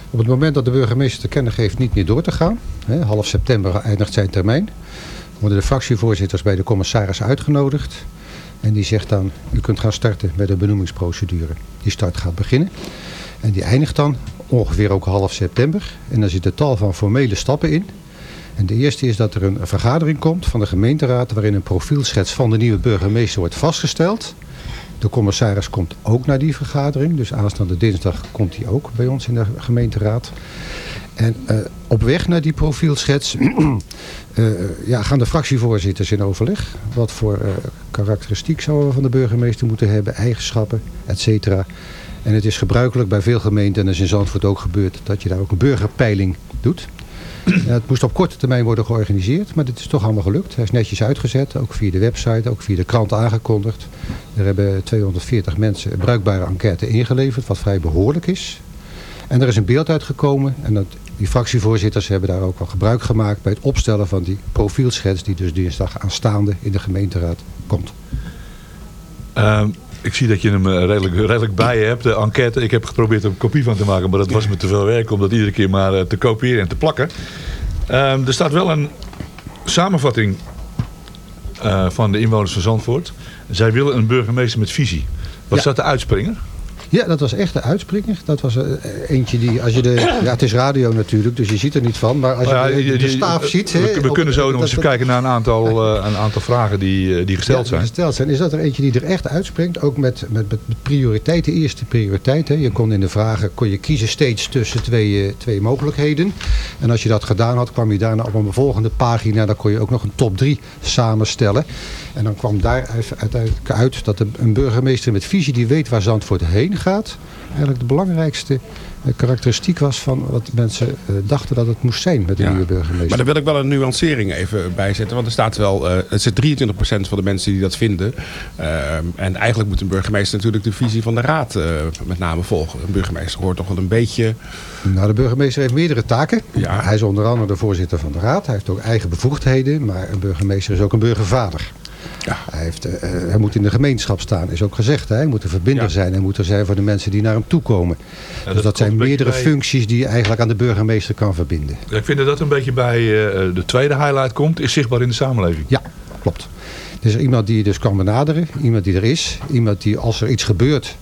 Op het moment dat de burgemeester te kennen geeft niet meer door te gaan, hè, half september eindigt zijn termijn, worden de fractievoorzitters bij de commissaris uitgenodigd. En die zegt dan, u kunt gaan starten met de benoemingsprocedure. Die start gaat beginnen. En die eindigt dan ongeveer ook half september. En daar zitten tal van formele stappen in. En de eerste is dat er een vergadering komt van de gemeenteraad... waarin een profielschets van de nieuwe burgemeester wordt vastgesteld. De commissaris komt ook naar die vergadering. Dus aanstaande dinsdag komt hij ook bij ons in de gemeenteraad. En eh, op weg naar die profielschets eh, ja, gaan de fractievoorzitters in overleg. Wat voor eh, karakteristiek zouden we van de burgemeester moeten hebben, eigenschappen, et cetera. En het is gebruikelijk bij veel gemeenten, en dat is in Zandvoort ook gebeurd, dat je daar ook een burgerpeiling doet. Het moest op korte termijn worden georganiseerd, maar dit is toch allemaal gelukt. Hij is netjes uitgezet, ook via de website, ook via de krant aangekondigd. Er hebben 240 mensen een bruikbare enquête ingeleverd, wat vrij behoorlijk is. En er is een beeld uitgekomen en dat, die fractievoorzitters hebben daar ook wel gebruik gemaakt bij het opstellen van die profielschets die dus dinsdag aanstaande in de gemeenteraad komt. Ehm, ik zie dat je hem eh, redelijk, redelijk bij je hebt, de enquête. Ik heb geprobeerd er een kopie van te maken, maar dat was me te veel werk om dat iedere keer maar eh, te kopiëren en te plakken. Ehm, er staat wel een samenvatting eh, van de inwoners van Zandvoort. Zij willen een burgemeester met visie. Was Ja. dat de uitspringer? Ja, dat was echt de uitspringer. Dat was eh, eentje die, als je de, ja het is radio natuurlijk, dus je ziet er niet van. Maar als je ja, de, de staaf ziet... We, hè, we kunnen zo nog eens dat- kijken naar een aantal, eh, een aantal vragen die, eh, die gesteld ja, die zijn. gesteld zijn. Is dat er eentje die er echt uitspringt? Ook met, met, met prioriteit, de eerste prioriteit. Je kon in de vragen kon je kiezen steeds tussen twee, eh, twee mogelijkheden. En als je dat gedaan had, kwam je daarna op een volgende pagina. Dan kon je ook nog een top 3 samenstellen. En dan kwam daar uiteindelijk uit dat een burgemeester met visie die weet waar Zandvoort heen gaat. Eigenlijk de belangrijkste eh, karakteristiek was van wat mensen eh, dachten dat het moest zijn met de Ja. nieuwe burgemeester. Maar daar wil ik wel een nuancering even bij zetten. Want er staat wel, eh, het zit 23% van de mensen die dat vinden. Eh, en eigenlijk moet een burgemeester natuurlijk de visie van de raad met name volgen. Een burgemeester hoort toch wel een beetje... Nou, de burgemeester heeft meerdere taken. Ja. Hij is onder andere de voorzitter van de raad. Hij heeft ook eigen bevoegdheden. Maar een burgemeester is ook een burgervader. Hij, heeft, eh, eh, hij moet in de gemeenschap staan, is ook gezegd. Hè? Hij moet een verbinder Ja. zijn. Hij moet er zijn voor de mensen die naar hem toe komen. dus dat zijn meerdere bij- functies die je eigenlijk aan de burgemeester kan verbinden. Ja, ik vind dat dat een beetje bij eh, de tweede highlight komt, is zichtbaar in de samenleving. Ja, klopt. Is iemand die je dus kan benaderen. Iemand die er is. Iemand die als er iets gebeurt,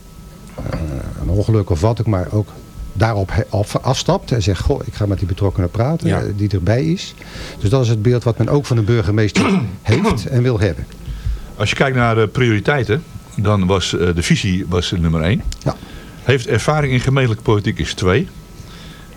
een ongeluk of wat ook, maar ook daarop afstapt en zegt, goh, ik ga met die betrokkenen praten, Ja. die erbij is. Dus dat is het beeld wat men ook van een burgemeester heeft en wil hebben. Als je kijkt naar de prioriteiten, dan was eh, de visie was nummer één. Ja. Heeft ervaring in gemeentelijke politiek is twee.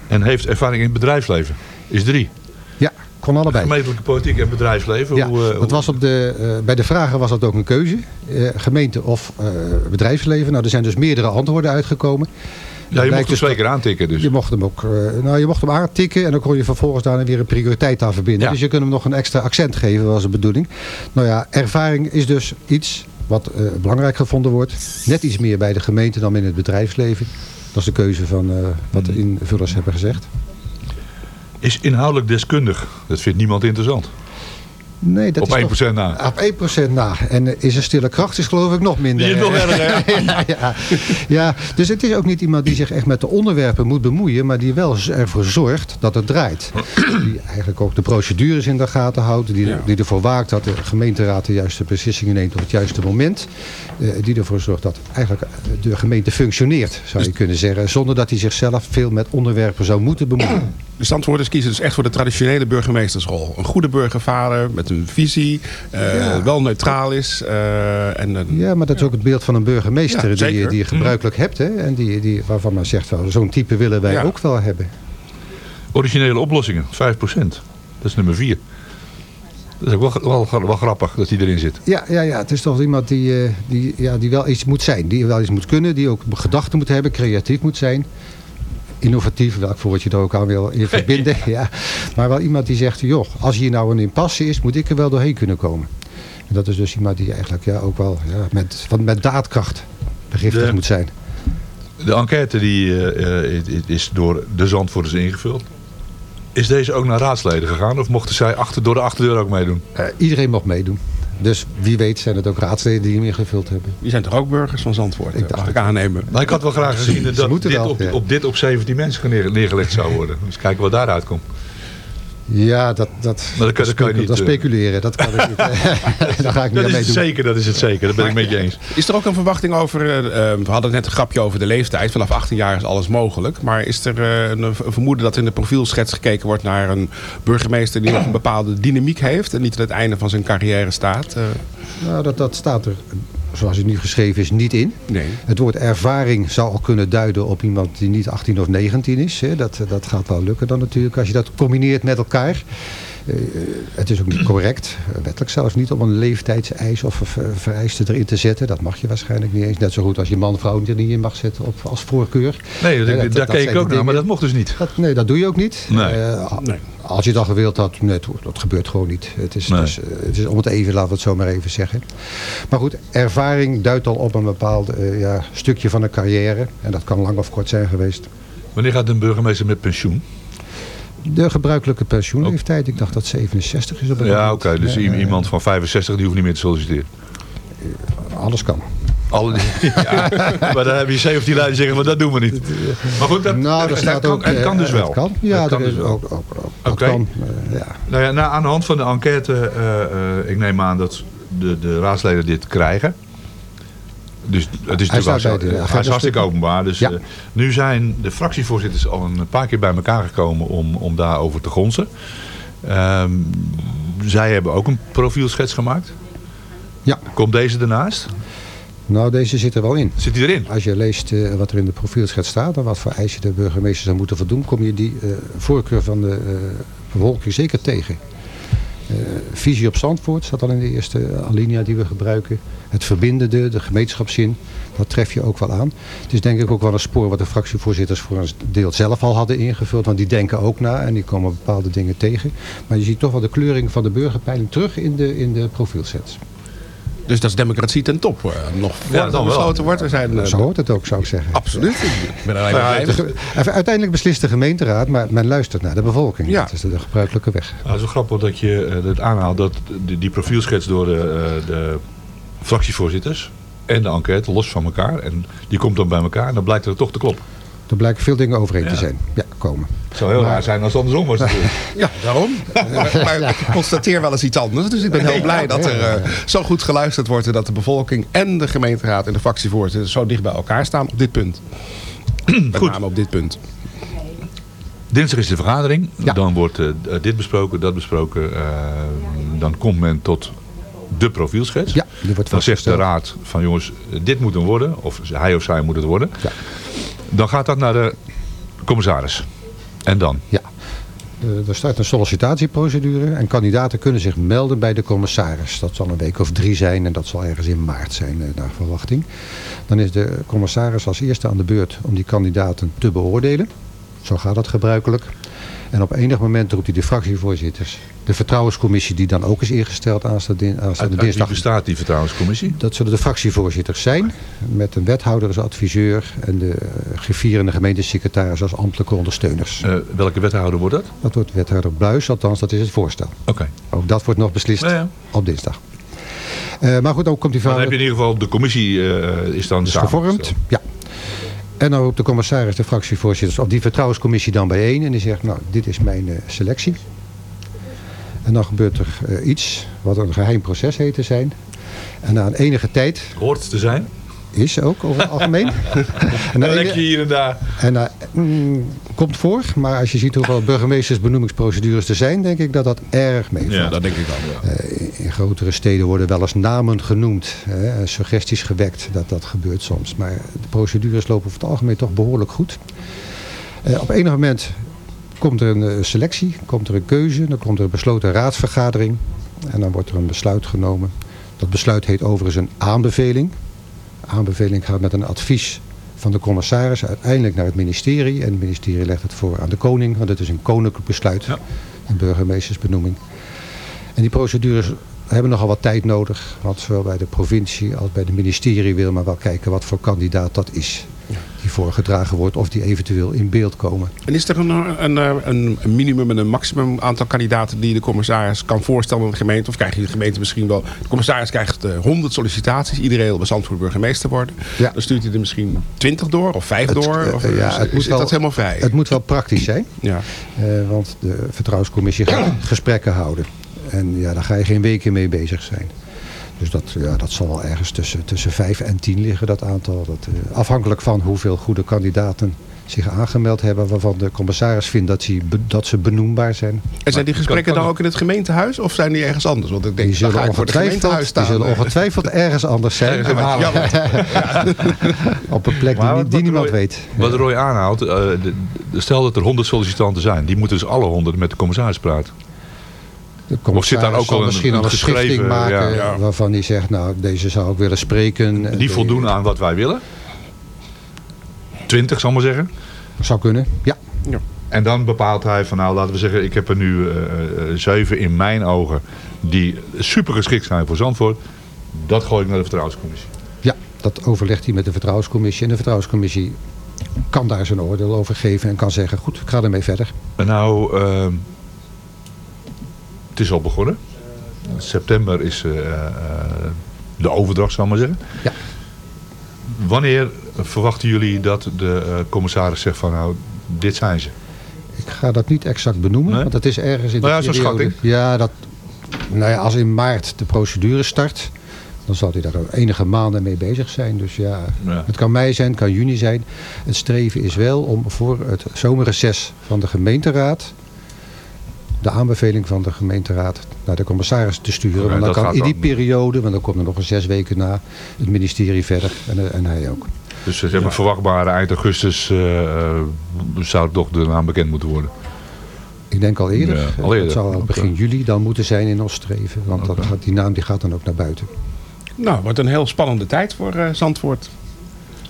En heeft ervaring in het bedrijfsleven is drie. Ja, kon allebei. Gemeentelijke politiek en bedrijfsleven. Ja, hoe, eh, dat was op de, eh, bij de vragen was dat ook een keuze. Eh, gemeente of eh, bedrijfsleven. Nou, er zijn dus meerdere antwoorden uitgekomen. Ja, je mocht twee keer aantikken. Dus. Je mocht hem ook, eh, nou, je mocht hem aantikken en dan kon je vervolgens daar weer een prioriteit aan verbinden. Ja. Dus je kunt hem nog een extra accent geven, was de bedoeling. Nou ja, ervaring is dus iets wat eh, belangrijk gevonden wordt. Net iets meer bij de gemeente dan in het bedrijfsleven. Dat is de keuze van eh, wat de invullers hebben gezegd. Is inhoudelijk deskundig. Dat vindt niemand interessant. Nee, dat Op is 1% toch- na. Op 1% na. Op 1% na. En, eh, is 1% toch- na. Op 1% na. En eh, is een stille kracht is geloof ik nog minder. Die is nog erger, hè? ja, ja. ja, dus het is ook niet iemand die zich echt met de onderwerpen moet bemoeien, maar die wel ervoor zorgt dat het draait. Die eigenlijk ook de procedures in de gaten houdt, die, die ervoor waakt dat de gemeenteraad de juiste beslissingen neemt op het juiste moment. eh, die ervoor zorgt dat eigenlijk de gemeente functioneert, zou je kunnen zeggen, zonder dat hij zichzelf veel met onderwerpen zou moeten bemoeien. De standwoorders kiezen dus echt voor de traditionele burgemeestersrol. Een goede burgervader met een visie, eh, Ja. wel neutraal is. eh, en, een- Ja, maar dat is ook het beeld van een burgemeester Ja, die, die je gebruikelijk hebt. Hè? En die, die, waarvan men zegt, wel, zo'n type willen wij Ja. ook wel hebben. Originele oplossingen, 5%. Dat is nummer 4. Dat is ook wel, wel, wel grappig dat die erin zit. Ja, ja, ja, het is toch iemand die, eh, die, ja, die wel iets moet zijn. Die wel iets moet kunnen, die ook gedachten moet hebben, creatief moet zijn. Innovatief, welk woord je er ook aan wil in verbinden. ja. Maar wel iemand die zegt, joh, als hier nou een impasse is, moet ik er wel doorheen kunnen komen. En dat is dus iemand die eigenlijk ja, ook wel ja, met, van, met daadkracht begiftigd De- moet zijn. De enquête die, eh, eh, is door de Zandvoorters ingevuld. Is deze ook naar raadsleden gegaan? Of mochten zij achter, door de achterdeur ook meedoen? Eh, iedereen mag meedoen. Dus wie weet zijn het ook raadsleden die hem ingevuld hebben. Die zijn toch ook burgers van Zandvoort, ik mag ik aannemen. Maar ik had wel graag gezien dat dit wel, op, ja. op dit op 17 mensen neer- neergelegd zou worden. Dus kijken wat daaruit komt. Ja, dat, dat, Maar dat kan- dat kan je specu- niet, dat eh. speculeren. Dat kan ik niet. Daar ga ik niet Dat aan is het meedoen. zeker, dat is het zeker. Dat ben ik met je eens. Is er ook een verwachting over, eh, eh, we hadden net een grapje over de leeftijd. Vanaf 18 jaar is alles mogelijk. Maar is er eh, een, een vermoeden dat in de profielschets gekeken wordt naar een burgemeester die nog een bepaalde dynamiek heeft. En niet aan het einde van zijn carrière staat? Eh, Nou, dat, dat staat er, zoals het nu geschreven is, niet in. nee. Het woord ervaring zou al kunnen duiden op iemand die niet 18 of 19 is. Hè. Dat, dat gaat wel lukken dan natuurlijk als je dat combineert met elkaar. Eh, het is ook niet correct, eh, wettelijk zelfs niet, om een leeftijdseis of vereiste erin te zetten. Dat mag je waarschijnlijk niet eens. Net zo goed als je man-vrouw er niet in mag zetten op, als voorkeur. Nee, dat- Eh, dat- daar dat keek ik ook naar, maar dat mocht dus niet. Dat, nee, dat doe je ook niet. Nee. Eh, Nee. Als je dat gewild had, nee, dat- gebeurt gewoon niet. Het is, Nee. het, is, het is om het even, laten we het zo maar even zeggen. Maar goed, ervaring duidt al op een bepaald ja, stukje van een carrière. En dat kan lang of kort zijn geweest. Wanneer gaat een burgemeester met pensioen? De gebruikelijke pensioenleeftijd, ik dacht dat 67 is op Ja, oké. dus eh, iemand van 65 die hoeft niet meer te solliciteren. Alles kan. Alle, ja, maar dan heb je 17 lijn zeggen, maar dat doen we niet. Maar goed, dat, Nou, dat staat kan, ook... het eh, kan dus wel. Het kan. Ja, Het kan dus ook, ook, ook, dat Oké. kan. eh, ja. Nou ja, na, aan de hand van de enquête, eh, eh, ik neem aan dat de, de raadsleden dit krijgen. Dus het is Hij staat bij hartstikke- de hij is agenda hartstikke stukken. openbaar. Dus Ja. eh, nu zijn de fractievoorzitters al een paar keer bij elkaar gekomen om, om daarover te gonzen. Ehm, zij hebben ook een profielschets gemaakt. Ja. Komt deze ernaast? Nou, deze zit er wel in. Zit die erin? Als je leest eh, wat er in de profielschets staat en wat voor eisen de burgemeester zou moeten voldoen, kom je die eh, voorkeur van de bevolking zeker tegen. Eh, visie op Zandvoort staat al in de eerste alinea die we gebruiken. Het verbindende, de gemeenschapszin, dat tref je ook wel aan. Het is denk ik ook wel een spoor wat de fractievoorzitters voor een deel zelf al hadden ingevuld. Want die denken ook na en die komen bepaalde dingen tegen. Maar je ziet toch wel de kleuring van de burgerpeiling terug in de, in de profielsets. Dus dat is democratie ten top. eh, nog Ja, voordat dan er wel. besloten wordt. We zijn, eh, Zo hoort het ook, zou ik zeggen. Absoluut. Ik ben er Ja, blij Uiteindelijk beslist de gemeenteraad, maar men luistert naar de bevolking. Ja. Dat is de gebruikelijke weg. Nou, het is wel grappig dat je eh, het aanhaalt dat die, die profielschets door de, eh, de fractievoorzitters en de enquête los van elkaar. En die komt dan bij elkaar en dan blijkt het toch te kloppen. Er blijken veel dingen overeen Ja. te zijn. Ja, komen. Het zou heel Maar- raar zijn als het andersom was natuurlijk. Ja, daarom. maar, maar ik constateer wel eens iets anders. Dus ik ben heel blij dat er eh, zo goed geluisterd wordt. En dat de bevolking en de gemeenteraad en de fractievoorzitters zo dicht bij elkaar staan op dit punt. Met Goed. name op dit punt. Dinsdag is de vergadering. Ja. Dan wordt eh, dit besproken, dat besproken. eh, dan komt men tot de profielschets. Ja, die wordt Dan zegt de raad van jongens, dit moet hem worden. Of hij of zij moet het worden. Ja. Dan gaat dat naar de commissaris. En dan? Ja. Eh, Er start een sollicitatieprocedure en kandidaten kunnen zich melden bij de commissaris. Dat zal een week of drie zijn en dat zal ergens in maart zijn eh, naar verwachting. Dan is de commissaris als eerste aan de beurt om die kandidaten te beoordelen. Zo gaat dat gebruikelijk. En op enig moment roept hij de fractievoorzitters. De vertrouwenscommissie die dan ook is ingesteld aanstaande, aanstaande Uit, uit wie dinsdag. bestaat die vertrouwenscommissie? Dat zullen de fractievoorzitters zijn. Met een wethouder als adviseur. En de eh, griffier en de gemeentesecretaris als ambtelijke ondersteuners. Eh, welke wethouder wordt dat? Dat wordt wethouder Bluis, althans dat is het voorstel. Oké. Ook dat wordt nog beslist ja. op dinsdag. Eh, maar goed, ook komt die verhaal... dan heb je in ieder geval, de commissie is dan is gevormd. Ja. En dan roept de commissaris de fractievoorzitters of die vertrouwenscommissie dan bijeen. En die zegt, nou, dit is mijn selectie. En dan gebeurt er eh, iets wat een geheim proces heet te zijn. En na een enige tijd... Hoort te zijn. Is ook over het algemeen. en Dan je hier en daar. en mm, komt voor, maar als je ziet hoeveel burgemeestersbenoemingsprocedures er zijn, denk ik dat dat erg meevalt. Ja, dat denk ik wel. Ja. Eh, in grotere steden worden wel eens namen genoemd, hè, suggesties gewekt, dat dat gebeurt soms. Maar de procedures lopen over het algemeen toch behoorlijk goed. Eh, op enig moment komt er een eh, selectie, komt er een keuze, dan komt er een besloten raadsvergadering en dan wordt er een besluit genomen. Dat besluit heet overigens een aanbeveling. Aanbeveling gaat met een advies van de commissaris uiteindelijk naar het ministerie. En het ministerie legt het voor aan de koning, want het is een koninklijk besluit. Een burgemeestersbenoeming. En die procedures hebben nogal wat tijd nodig. Want zowel bij de provincie als bij de ministerie wil men wel kijken wat voor kandidaat dat is. Die voorgedragen wordt of die eventueel in beeld komen. En is er een, een, een, een minimum en een maximum aantal kandidaten die de commissaris kan voorstellen aan de gemeente? Of krijg je de gemeente misschien wel... De commissaris krijgt eh, 100 sollicitaties. Iedereen wil bij Zandvoort burgemeester worden. Dan stuurt hij er misschien 20 door of 5 Het, door? eh, Of, ja, is, het moet is wel- dat helemaal vrij? Het moet wel praktisch zijn. Ja. Eh, want de vertrouwenscommissie gaat gesprekken houden. En ja, daar ga je geen weken mee bezig zijn. Dus dat, ja, dat zal wel ergens tussen, tussen 5 en 10 liggen, dat aantal. Dat, eh, afhankelijk van hoeveel goede kandidaten zich aangemeld hebben... waarvan de commissaris vindt dat, ze dat ze benoembaar zijn. En zijn die gesprekken dan ook in het gemeentehuis of zijn die ergens anders? Want ik denk, Die zullen, ongetwijfeld, die staan. zullen ongetwijfeld ergens anders zijn. Ergens. Op een plek die, Maar niet- wat die niemand Roy- weet. Wat Roy aanhaalt, eh, de- stel dat er 100 sollicitanten zijn. Die moeten dus alle 100 met de commissaris praten. De Of zit daar ook al een, misschien een al een schifting geschreven... maken ja. waarvan hij zegt, nou deze zou ik willen spreken. Die De- voldoen aan wat wij willen. 20, zal ik maar zeggen. Zou kunnen, ja. En dan bepaalt hij van nou laten we zeggen, ik heb er nu eh, eh, zeven in mijn ogen die super geschikt zijn voor Zandvoort. Dat gooi ik naar de vertrouwenscommissie. Ja, dat overlegt hij met de vertrouwenscommissie. En de vertrouwenscommissie kan daar zijn oordeel over geven en kan zeggen, goed, ik ga ermee verder. Nou, ehm, het is al begonnen. September is eh, eh, de overdracht, zal ik maar zeggen. Ja. Wanneer verwachten jullie dat de eh, commissaris zegt van nou, dit zijn ze? Ik ga dat niet exact benoemen, Nee? want dat is ergens in de Nou ja, zo'n periode. schatting. Ja, dat, nou ja, als in maart de procedure start, dan zal hij daar enige maanden mee bezig zijn. Dus ja, Ja. het kan mei zijn, het kan juni zijn. Het streven is wel om voor het zomerreces van de gemeenteraad de aanbeveling van de gemeenteraad naar de commissaris te sturen. Ja, want dan kan in die dan. periode, want dan komt er nog een zes weken na, het ministerie verder en, eh, en hij ook. Dus ze hebben verwachtbare eind augustus eh, eh, zou toch de naam bekend moeten worden. Ik denk al eerder. Ja, Eh, al eerder. Het zou al begin juli dan moeten zijn in ons streven. Want dat gaat, die naam die gaat dan ook naar buiten. Nou, wordt een heel spannende tijd voor eh, Zandvoort.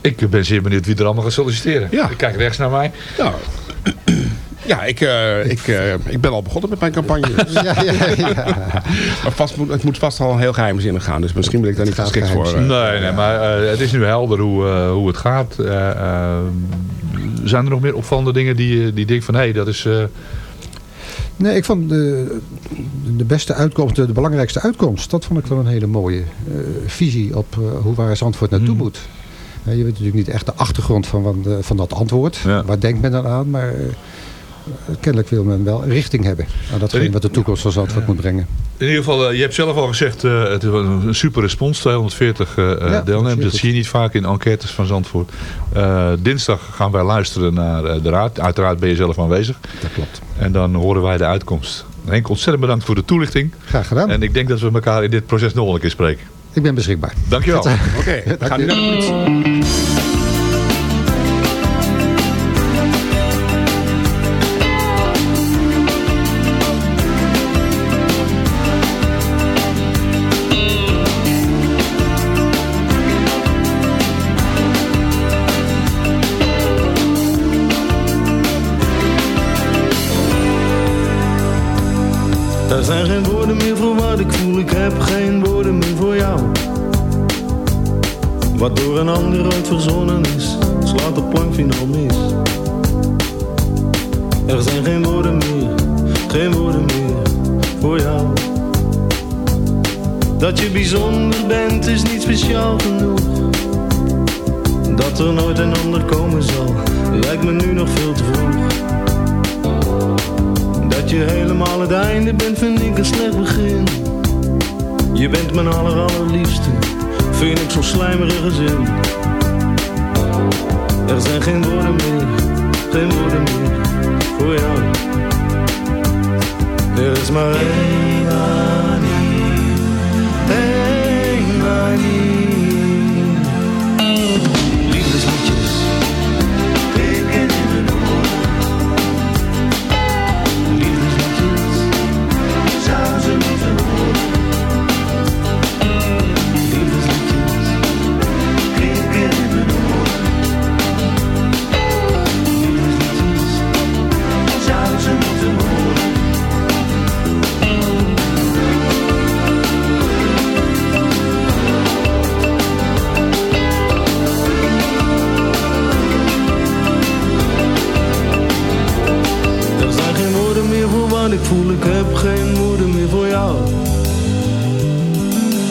Ik ben zeer benieuwd wie er allemaal gaat solliciteren. Ja. Ik kijk rechts naar mij. Nou, ja, ik, eh, ik, eh, ik ben al begonnen met mijn campagne. ja, ja, ja. Maar vast moet, het moet vast al een heel geheimzinnig gaan. Dus misschien ben ik daar niet geschikt voor. Nee, nee maar eh, het is nu helder hoe, eh, hoe het gaat. Zijn er nog meer opvallende dingen die, je- die denkt van hé, dat is... eh, Nee, ik vond de, de beste uitkomst, de, de belangrijkste uitkomst, dat vond ik wel een hele mooie eh, visie op eh, hoe waar Zandvoort naartoe Hmm. moet. Je weet natuurlijk niet echt de achtergrond van, van, de- van dat antwoord. Ja. Waar denkt men dan aan? Maar eh, kennelijk wil men wel richting hebben aan datgene wat de toekomst van Zandvoort moet brengen. in ieder geval, eh, je hebt zelf al gezegd, eh, het is een super respons, 240 eh, Ja, deelnemers. Dat zie je niet vaak in enquêtes van Zandvoort. Eh, dinsdag gaan wij luisteren naar eh, de raad. Uiteraard ben je zelf aanwezig. Dat klopt. En dan horen wij de uitkomst. Henk, ontzettend bedankt voor de toelichting. Graag gedaan. En ik denk dat we elkaar in dit proces nog wel een keer spreken. Ik ben beschikbaar. Dankjewel. Oké, we gaan een slecht begin. Je bent mijn aller allerliefste, vind ik zo'n slijmerige zin. Er zijn geen woorden meer, geen woorden meer voor jou. Er is maar één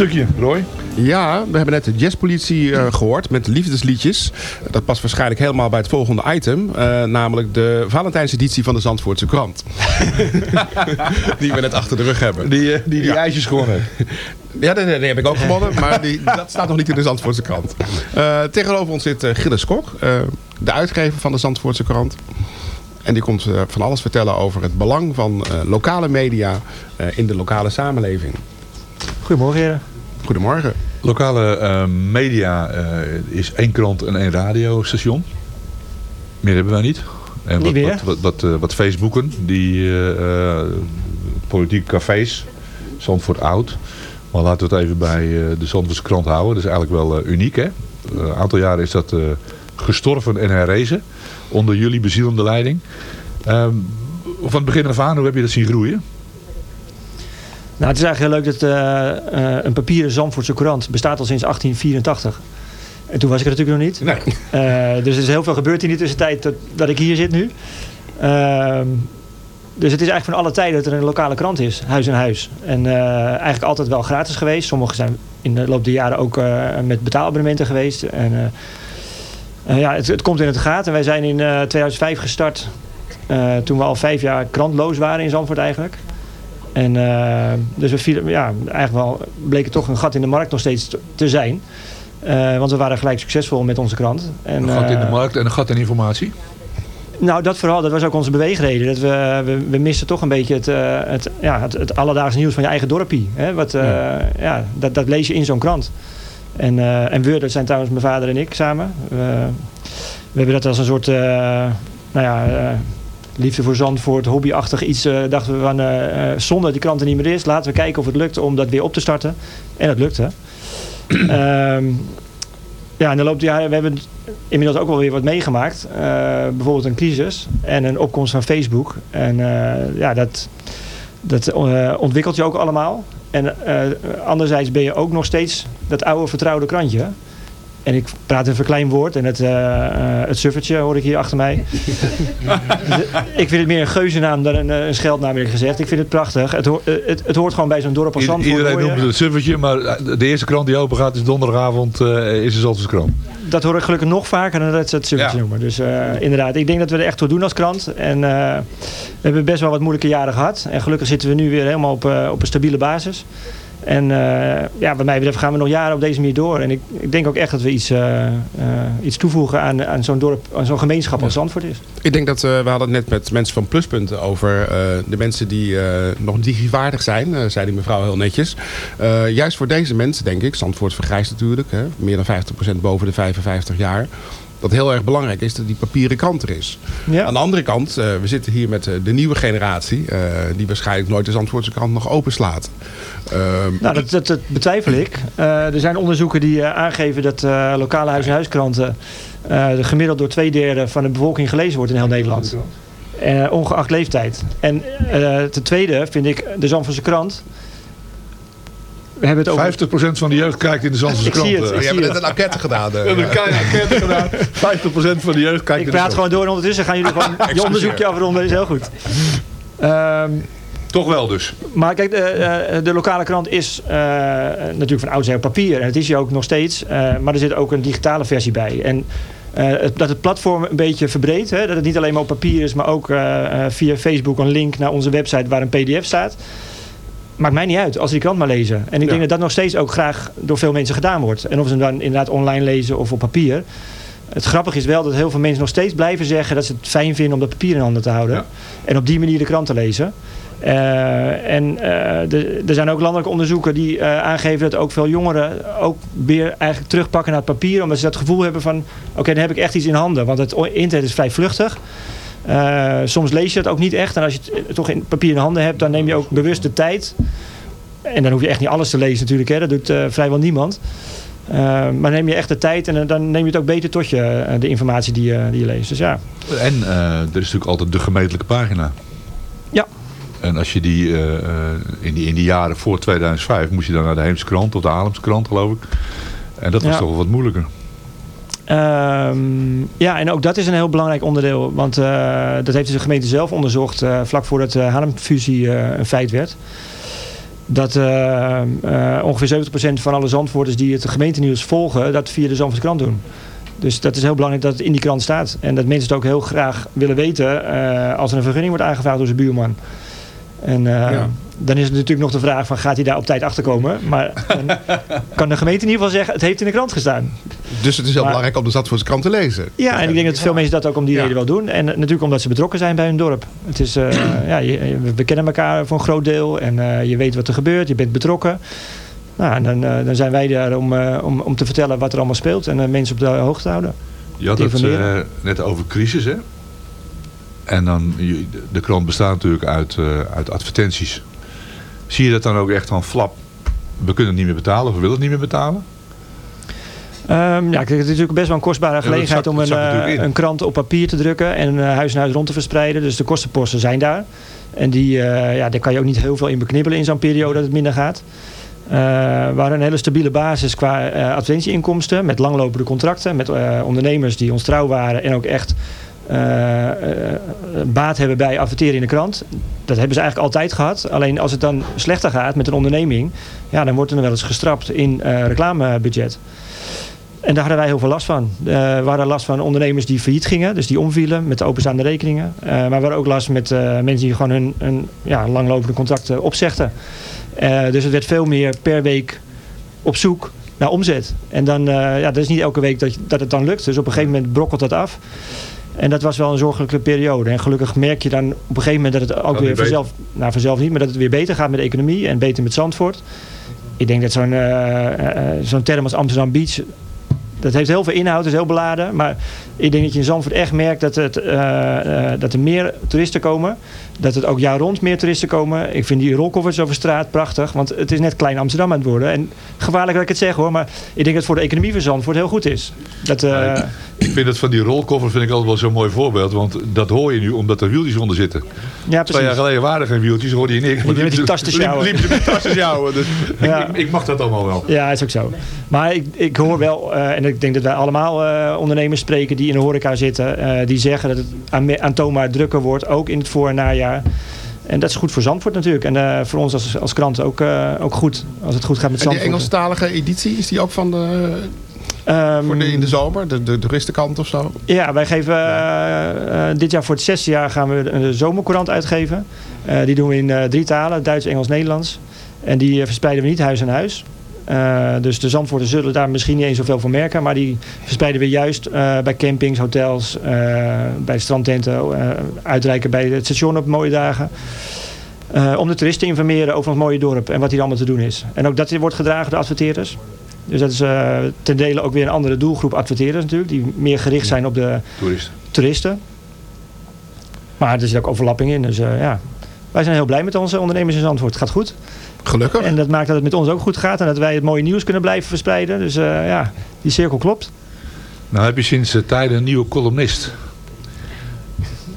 stukje, Roy. Ja, we hebben net de jazzpolitie eh, gehoord met liefdesliedjes. Dat past waarschijnlijk helemaal bij het volgende item. eh, namelijk de Valentijnseditie van de Zandvoortse krant. die we net achter de rug hebben. Die, eh, die, die ijsjes gewonnen. Ja, die, die heb ik ook gewonnen, maar die, dat staat nog niet in de Zandvoortse krant. Eh, tegenover ons zit Gilles Kok, eh, de uitgever van de Zandvoortse krant. En die komt eh, van alles vertellen over het belang van eh, lokale media eh, in de lokale samenleving. Goedemorgen heren. Goedemorgen. Lokale eh, media eh, is één krant en één radiostation. Meer hebben wij niet. En wat, wat, wat, wat, eh, wat Facebooken, die eh, politieke cafés, Zandvoort Oud. Maar laten we het even bij de Zandvoortse krant houden. Dat is eigenlijk wel uniek. hè. Een aantal jaren is dat gestorven en herrezen. Onder jullie bezielende leiding. Ehm, van het begin af aan, hoe heb je dat zien groeien? Nou, het is eigenlijk heel leuk dat eh, eh, een papieren Zandvoortse courant bestaat al sinds 1884. En toen was ik er natuurlijk nog niet. Eh, dus er is heel veel gebeurd in die tussentijd dat, dat ik hier zit nu. Ehm, dus het is eigenlijk van alle tijden dat er een lokale krant is, huis en huis. En eigenlijk altijd wel gratis geweest. Sommige zijn in de loop der jaren ook met betaalabonnementen geweest. En, ja, het, het komt in het gaat. En wij zijn in eh, 2005 gestart. toen we al vijf jaar krantloos waren in Zandvoort eigenlijk. En eh, dus we vielen, ja, eigenlijk wel bleek het toch een gat in de markt nog steeds te- zijn. Eh, want we waren gelijk succesvol met onze krant. En, Een gat in de eh, markt en een gat in informatie. nou, dat vooral, dat was ook onze beweegreden. Dat we, we, we misten toch een beetje het, het, ja, het, het alledaagse nieuws van je eigen dorpie. Hè? Wat, ja. dat, dat lees je in zo'n krant. En, en we, dat zijn trouwens mijn vader en ik samen. We, we hebben dat als een soort, nou ja, liefde voor Zandvoort, hobbyachtig iets. eh, dachten we van, eh, eh, zonder die krant er niet meer is, laten we kijken of het lukt om dat weer op te starten. En dat lukte. Ehm ja, in de loop der jaren, we hebben inmiddels ook wel weer wat meegemaakt. Bijvoorbeeld een crisis en een opkomst van Facebook. En ja, dat, dat ontwikkelt je ook allemaal. En anderzijds ben je ook nog steeds dat oude vertrouwde krantje. En ik praat een verkleinwoord en het, eh, eh, het suffertje hoor ik hier achter mij. ik vind het meer een geuzennaam dan een, eh, een scheldnaam eerlijk gezegd. Ik vind het prachtig. Het, hoort- het, het hoort gewoon bij zo'n dorp als Zandvoort. Iedereen noemt het suffertje, maar de eerste krant die open gaat is donderdagavond eh, is de Zandvoortse krant. dat hoor ik gelukkig nog vaker dan dat ze het suffertje noemen. Dus inderdaad, ik denk dat we er echt toe doen als krant. En we hebben best wel wat moeilijke jaren gehad. En gelukkig zitten we nu weer helemaal op, op een stabiele basis. En eh, ja, wat mij betreft gaan we nog jaren op deze manier door. En ik, ik denk ook echt dat we iets, eh, eh, iets toevoegen aan, aan zo'n dorp, aan zo'n gemeenschap als Zandvoort is. Ik denk dat we hadden het net met mensen van Pluspunt over de mensen die nog digivaardig zijn, zei die mevrouw heel netjes. Juist voor deze mensen, denk ik, Zandvoort vergrijst natuurlijk, hè, meer dan 50% boven de 55 jaar. Dat heel erg belangrijk is dat die papieren krant er is. Aan de andere kant, eh, we zitten hier met eh, de nieuwe generatie, eh, die waarschijnlijk nooit de Zandvoortse krant nog openslaat. Ehm, Nou, dat, dat, dat betwijfel ik. Eh, er zijn onderzoeken die aangeven dat eh, lokale huis- en huiskranten eh, gemiddeld door twee derde van de bevolking gelezen wordt in heel Nederland. Eh, ongeacht leeftijd. En eh, ten tweede vind ik de Zandvoortse krant. We hebben het over... 50% van de jeugd kijkt in de Zandvoortse Ik krant. zie het, ik We zie hebben net een enquête gedaan. eh. We hebben een enquête gedaan. 50% van de jeugd kijkt Ik in de praat gewoon door en ondertussen gaan jullie gewoon je onderzoekje afronden. is heel goed. Ehm, Toch wel dus. Maar kijk, de, eh, de lokale krant is eh, natuurlijk van oudsher op papier. En het is hier ook nog steeds. eh, maar er zit ook een digitale versie bij. En eh, het- dat het platform een beetje verbreedt. Hè, dat het niet alleen maar op papier is, maar ook via Facebook een link naar onze website waar een pdf staat. Maakt mij niet uit, als ze die krant maar lezen. En ik denk dat dat nog steeds ook graag door veel mensen gedaan wordt. En of ze hem dan inderdaad online lezen of op papier. Het grappige is wel dat heel veel mensen nog steeds blijven zeggen dat ze het fijn vinden om dat papier in handen te houden. En op die manier de krant te lezen. Eh, en eh, er zijn ook landelijke onderzoeken die eh, aangeven dat ook veel jongeren ook weer eigenlijk terugpakken naar het papier. Omdat ze dat gevoel hebben van, oké, dan heb ik echt iets in handen. Want het internet is vrij vluchtig. Eh, soms lees je het ook niet echt. En als je het eh, toch in papier in handen hebt, dan neem je ook bewust de tijd. En dan hoef je echt niet alles te lezen natuurlijk. Hè. Dat doet eh, vrijwel niemand. Maar neem je echt de tijd en dan neem je het ook beter tot je, de informatie die, je- die je leest. Dus ja. En er is natuurlijk altijd de gemeentelijke pagina. Ja. En als je die, in die in die jaren voor 2005 moest je dan naar de Heemse krant of de Haarlemse krant geloof ik. En dat was Ja. toch wel wat moeilijker. Ehm, ja, en ook dat is een heel belangrijk onderdeel. Want eh, dat heeft dus de gemeente zelf onderzocht eh, vlak voordat de Haarlem-fusie eh, een feit werd. Dat ongeveer 70% van alle Zandvoorters die het gemeentenieuws volgen, dat via de Zandvoortse krant doen. Dus dat is heel belangrijk dat het in die krant staat. En dat mensen het ook heel graag willen weten als er een vergunning wordt aangevraagd door zijn buurman. En eh, Ja. dan is het natuurlijk nog de vraag van gaat hij daar op tijd achter komen. Maar dan kan de gemeente in ieder geval zeggen het heeft in de krant gestaan. Dus het is heel Maar- belangrijk om de Zandvoortse krant te lezen. Ja, en ik denk dat veel mensen dat ook om die reden wel doen. En natuurlijk omdat ze betrokken zijn bij hun dorp. Het is, eh, ja, je- we- kennen elkaar voor een groot deel. En eh, je weet wat er gebeurt. Je bent betrokken. Nou, en dan, eh, dan zijn wij daar om, eh, om, om te vertellen wat er allemaal speelt. En mensen op de hoogte te houden. Je had het eh, net over crisis hè. En dan, de krant bestaat natuurlijk uit, eh, uit advertenties. Zie je dat dan ook echt van flap, we kunnen het niet meer betalen of we willen het niet meer betalen? Ehm, ja, kijk, het is natuurlijk best wel een kostbare gelegenheid zakt- om een, eh, een krant op papier te drukken en huis en huis rond te verspreiden. Dus de kostenposten zijn daar. En die, eh, ja, daar kan je ook niet heel veel in beknibbelen in zo'n periode dat het minder gaat. We hadden een hele stabiele basis qua advertentieinkomsten. Met langlopende contracten. Met ondernemers die ons trouw waren. En ook echt baat hebben bij adverteren in de krant. Dat hebben ze eigenlijk altijd gehad. Alleen als het dan slechter gaat met een onderneming. Ja, dan wordt er wel eens gestrapt in eh, reclamebudget. En daar hadden wij heel veel last van. Eh, we hadden last van ondernemers die failliet gingen, dus die omvielen met de openstaande rekeningen. Eh, maar we hadden ook last met eh, mensen die gewoon hun, ja, langlopende contracten opzegden. Eh, dus het werd veel meer per week op zoek naar omzet. En dan, eh, ja, dat is niet elke week dat, dat het dan lukt. Dus op een gegeven moment brokkelt dat af. En dat was wel een zorgelijke periode. En gelukkig merk je dan op een gegeven moment dat het ook weer vanzelf, nou vanzelf niet, maar dat het weer beter gaat met de economie en beter met Zandvoort. Ik denk dat zo'n eh, eh, zo'n term als Amsterdam Beach, dat heeft heel veel inhoud, is heel beladen. Maar ik denk dat je in Zandvoort echt merkt dat, het, eh, eh, dat er meer toeristen komen. Dat het ook jaar rond meer toeristen komen. Ik vind die rolkoffers over straat prachtig. Want het is net klein Amsterdam aan het worden. En gevaarlijk dat ik het zeg hoor. Maar ik denk dat het voor de economie van Zandvoort heel goed is. Dat, eh, Ik vind het van die rolkoffer vind ik altijd wel zo'n mooi voorbeeld. Want dat hoor je nu omdat er wieltjes onder zitten. Ja, Twee jaar geleden waren er geen wieltjes, hoorde je niks. Je met die tas te sjouwen. Liep, liep tas te sjouwen. Dus Ja. ik, ik mag dat allemaal wel. Ja, is ook zo. Maar ik, ik hoor wel, eh, en ik denk dat wij allemaal eh, ondernemers spreken die in de horeca zitten, die zeggen dat het aan- aantoonbaar drukker wordt, ook in het voor- en najaar. En dat is goed voor Zandvoort natuurlijk. En eh, voor ons als, als krant ook, eh, ook goed, als het goed gaat met En die Zandvoort. Engelstalige editie, is die ook van de, Ehm, voor de, in de zomer? De, de toeristenkant of zo? Ja, wij geven eh, dit jaar voor het zesde jaar gaan we een zomercourant uitgeven. Die doen we in drie talen, Duits, Engels, Nederlands. En die verspreiden we niet huis aan huis. Eh, dus de Zandvoorten zullen daar misschien niet eens zoveel van merken. Maar die verspreiden we juist eh, bij campings, hotels, eh, bij strandtenten. uitreiken bij het station op mooie dagen. Om de toeristen te informeren over ons mooie dorp en wat hier allemaal te doen is. En ook dat wordt gedragen door adverteerders. Dus dat is ten dele ook weer een andere doelgroep adverteerders natuurlijk. Die meer gericht zijn op de Toeristen. toeristen. Maar er zit ook overlapping in. Dus ja, wij zijn heel blij met onze ondernemers in Zandvoort. Het gaat goed. Gelukkig. En dat maakt dat het met ons ook goed gaat. En dat wij het mooie nieuws kunnen blijven verspreiden. Dus eh, ja, die cirkel klopt. Nou heb je sinds eh, tijden een nieuwe columnist.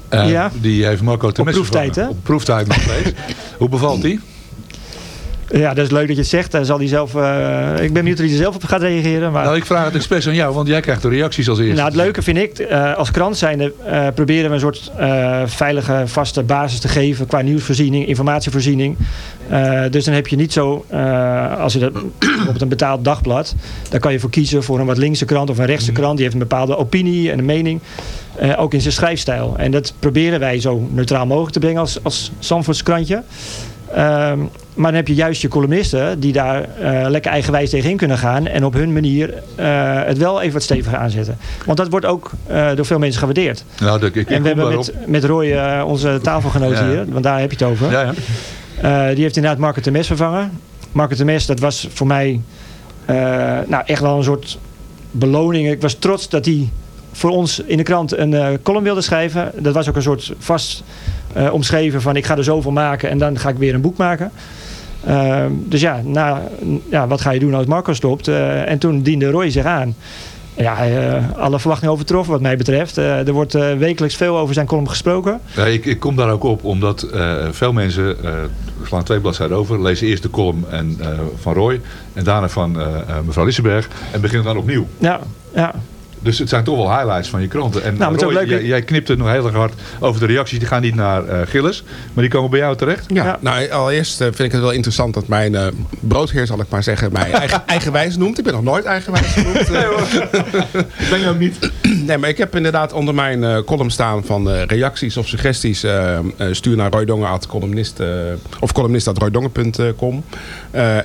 Ja. Die heeft Marco Temes proeftijd, vervangen. hè? Op proeftijd nog steeds. Hoe bevalt die? Ja, dat is leuk dat je het zegt. Daar zal hij zelf, eh, ik ben benieuwd hoe hij er zelf op gaat reageren. Maar... Nou, ik vraag het expres aan jou, want jij krijgt de reacties als eerste. Nou, het leuke vind ik, eh, als krant zijnde eh, proberen we een soort veilige, vaste basis te geven qua nieuwsvoorziening, informatievoorziening. Dus dan heb je niet zo, als je dat bijvoorbeeld een betaald dagblad, dan kan je voor kiezen voor een wat linkse krant of een rechtse krant. Die heeft een bepaalde opinie en een mening, ook in zijn schrijfstijl. En dat proberen wij zo neutraal mogelijk te brengen als, als krantje. Ehm, maar dan heb je juist je columnisten die daar eh, lekker eigenwijs tegenin kunnen gaan. En op hun manier eh, het wel even wat steviger aanzetten. Want dat wordt ook eh, door veel mensen gewaardeerd. Nou, dat- ik, ik en we hebben met, met Roy, onze tafelgenoot Ja. hier, want daar heb je het over. Ja, ja. Die heeft inderdaad Marco Temes vervangen. Marco Temes, dat was voor mij nou, echt wel een soort beloning. Ik was trots dat hij voor ons in de krant een eh, column wilde schrijven. Dat was ook een soort vast eh, omschreven van ik ga er zoveel maken en dan ga ik weer een boek maken. Ehm, dus ja, nou, ja, wat ga je doen als Marco stopt? Eh, en toen diende Roy zich aan. Ja, alle verwachtingen overtroffen wat mij betreft. Er wordt wekelijks veel over zijn column gesproken. Ja, ik, ik kom daar ook op, omdat veel mensen slaan twee bladzijden over, lezen eerst de column en, van Roy en daarna van mevrouw Lissenberg en beginnen dan opnieuw. Ja, ja. Dus het zijn toch wel highlights van je kranten. En Nou, Roy, leuk- jij, jij knipt het nog heel erg hard over de reacties. Die gaan niet naar eh, Gilles, maar die komen bij jou terecht. Ja, nou allereerst eh, vind ik het wel interessant dat mijn eh, broodheer, zal ik maar zeggen, mij eigen, eigenwijs noemt. Ik ben nog nooit eigenwijs genoemd. Nee ben je ook niet. Nee, maar ik heb inderdaad onder mijn eh, column staan van eh, reacties of suggesties. eh, stuur naar roydongen.columnist eh, of columnist.roydongen.com.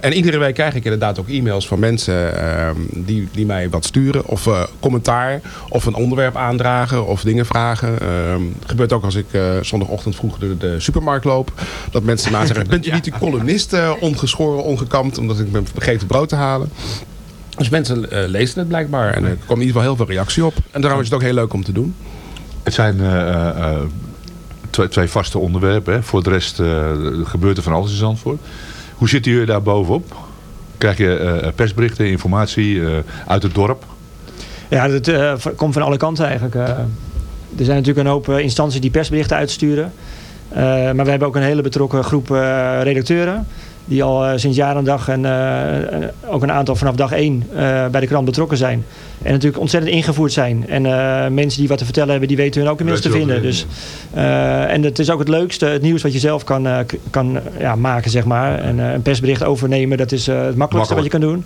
En iedere week krijg ik inderdaad ook e-mails van mensen eh, die, die mij wat sturen. Of commentaar of een onderwerp aandragen of dingen vragen. Het gebeurt ook als ik zondagochtend vroeg door de supermarkt loop. Dat mensen na zeggen, bent u niet die columnist ongeschoren, ongekamd, omdat ik ben vergeten brood te halen. Dus mensen eh, lezen het blijkbaar. En er komt in ieder geval heel veel reactie op. En daarom is het ook heel leuk om te doen. Het zijn eh, eh, eh, twee, twee vaste onderwerpen. Hè. Voor de rest eh, gebeurt er van alles in Zandvoort. Hoe zitten jullie daar bovenop? Krijg je eh, persberichten, informatie eh, uit het dorp? Ja, dat eh, komt van alle kanten eigenlijk. eh. er zijn natuurlijk een hoop eh, instanties die persberichten uitsturen. Eh, maar we hebben ook een hele betrokken groep eh, redacteuren. Die al eh, sinds jaar en dag en eh, ook een aantal vanaf dag één eh, bij de krant betrokken zijn. En natuurlijk ontzettend ingevoerd zijn. En mensen die wat te vertellen hebben, die weten hun ook inmiddels te vinden. Dus, en het is ook het leukste, het nieuws wat je zelf kan, kan ja, maken, zeg maar. En een persbericht overnemen, dat is het makkelijkste wat je kan doen.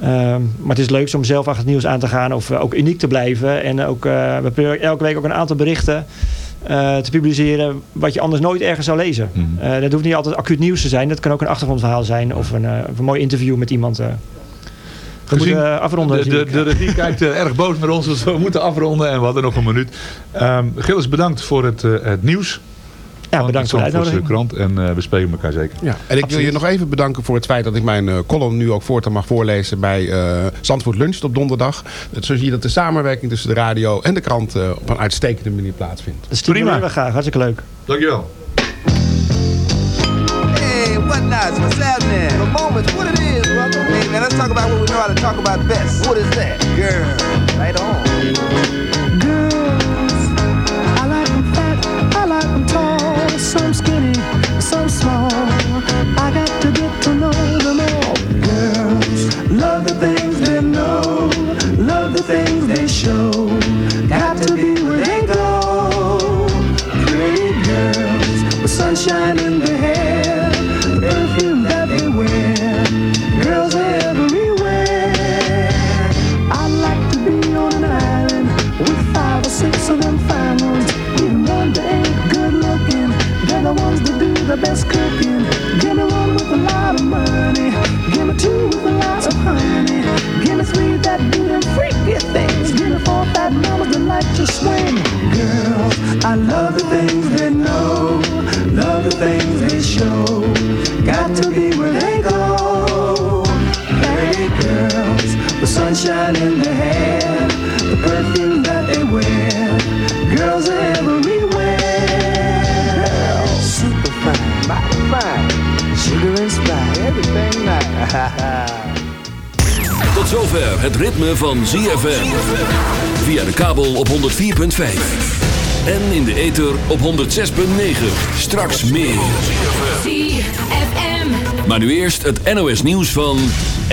Ehm, maar het is leuk om zelf achter het nieuws aan te gaan of ook uniek te blijven. En ook, we proberen elke week ook een aantal berichten eh, te publiceren wat je anders nooit ergens zou lezen. Eh, dat hoeft niet altijd acuut nieuws te zijn. Dat kan ook een achtergrondverhaal zijn of een, eh, of een mooi interview met iemand. We moeten afronden. De, de, regie kijkt erg boos naar ons, dus we moeten afronden en we hadden nog een minuut. Ehm Gilles, bedankt voor het, het nieuws. Ja, bedankt voor de uitnodiging. krant en eh, we spreken elkaar zeker. Ja, en ik wil je nog even bedanken voor het feit dat ik mijn eh, column nu ook voortaan mag voorlezen bij eh Zandvoort Lunch op donderdag. Zo zie je dat de samenwerking tussen de radio en de krant op een uitstekende manier plaatsvindt. Dat stimuleren we graag. Hartstikke leuk. Dankjewel. Hey, what nice? What's happening? The moment, what it is, brother. Hey, man, let's talk about what we know how to talk about best. What is that? Girl. Right on. Sunshine in their hair, the perfume that they wear. Girls are everywhere. Super fine, mighty fine. Sugar and spice, everything nice. Tot zover het ritme van ZFM. Via de kabel op 104.5. En in de ether op 106.9. Straks meer. ZFM. Maar nu eerst het NOS nieuws van...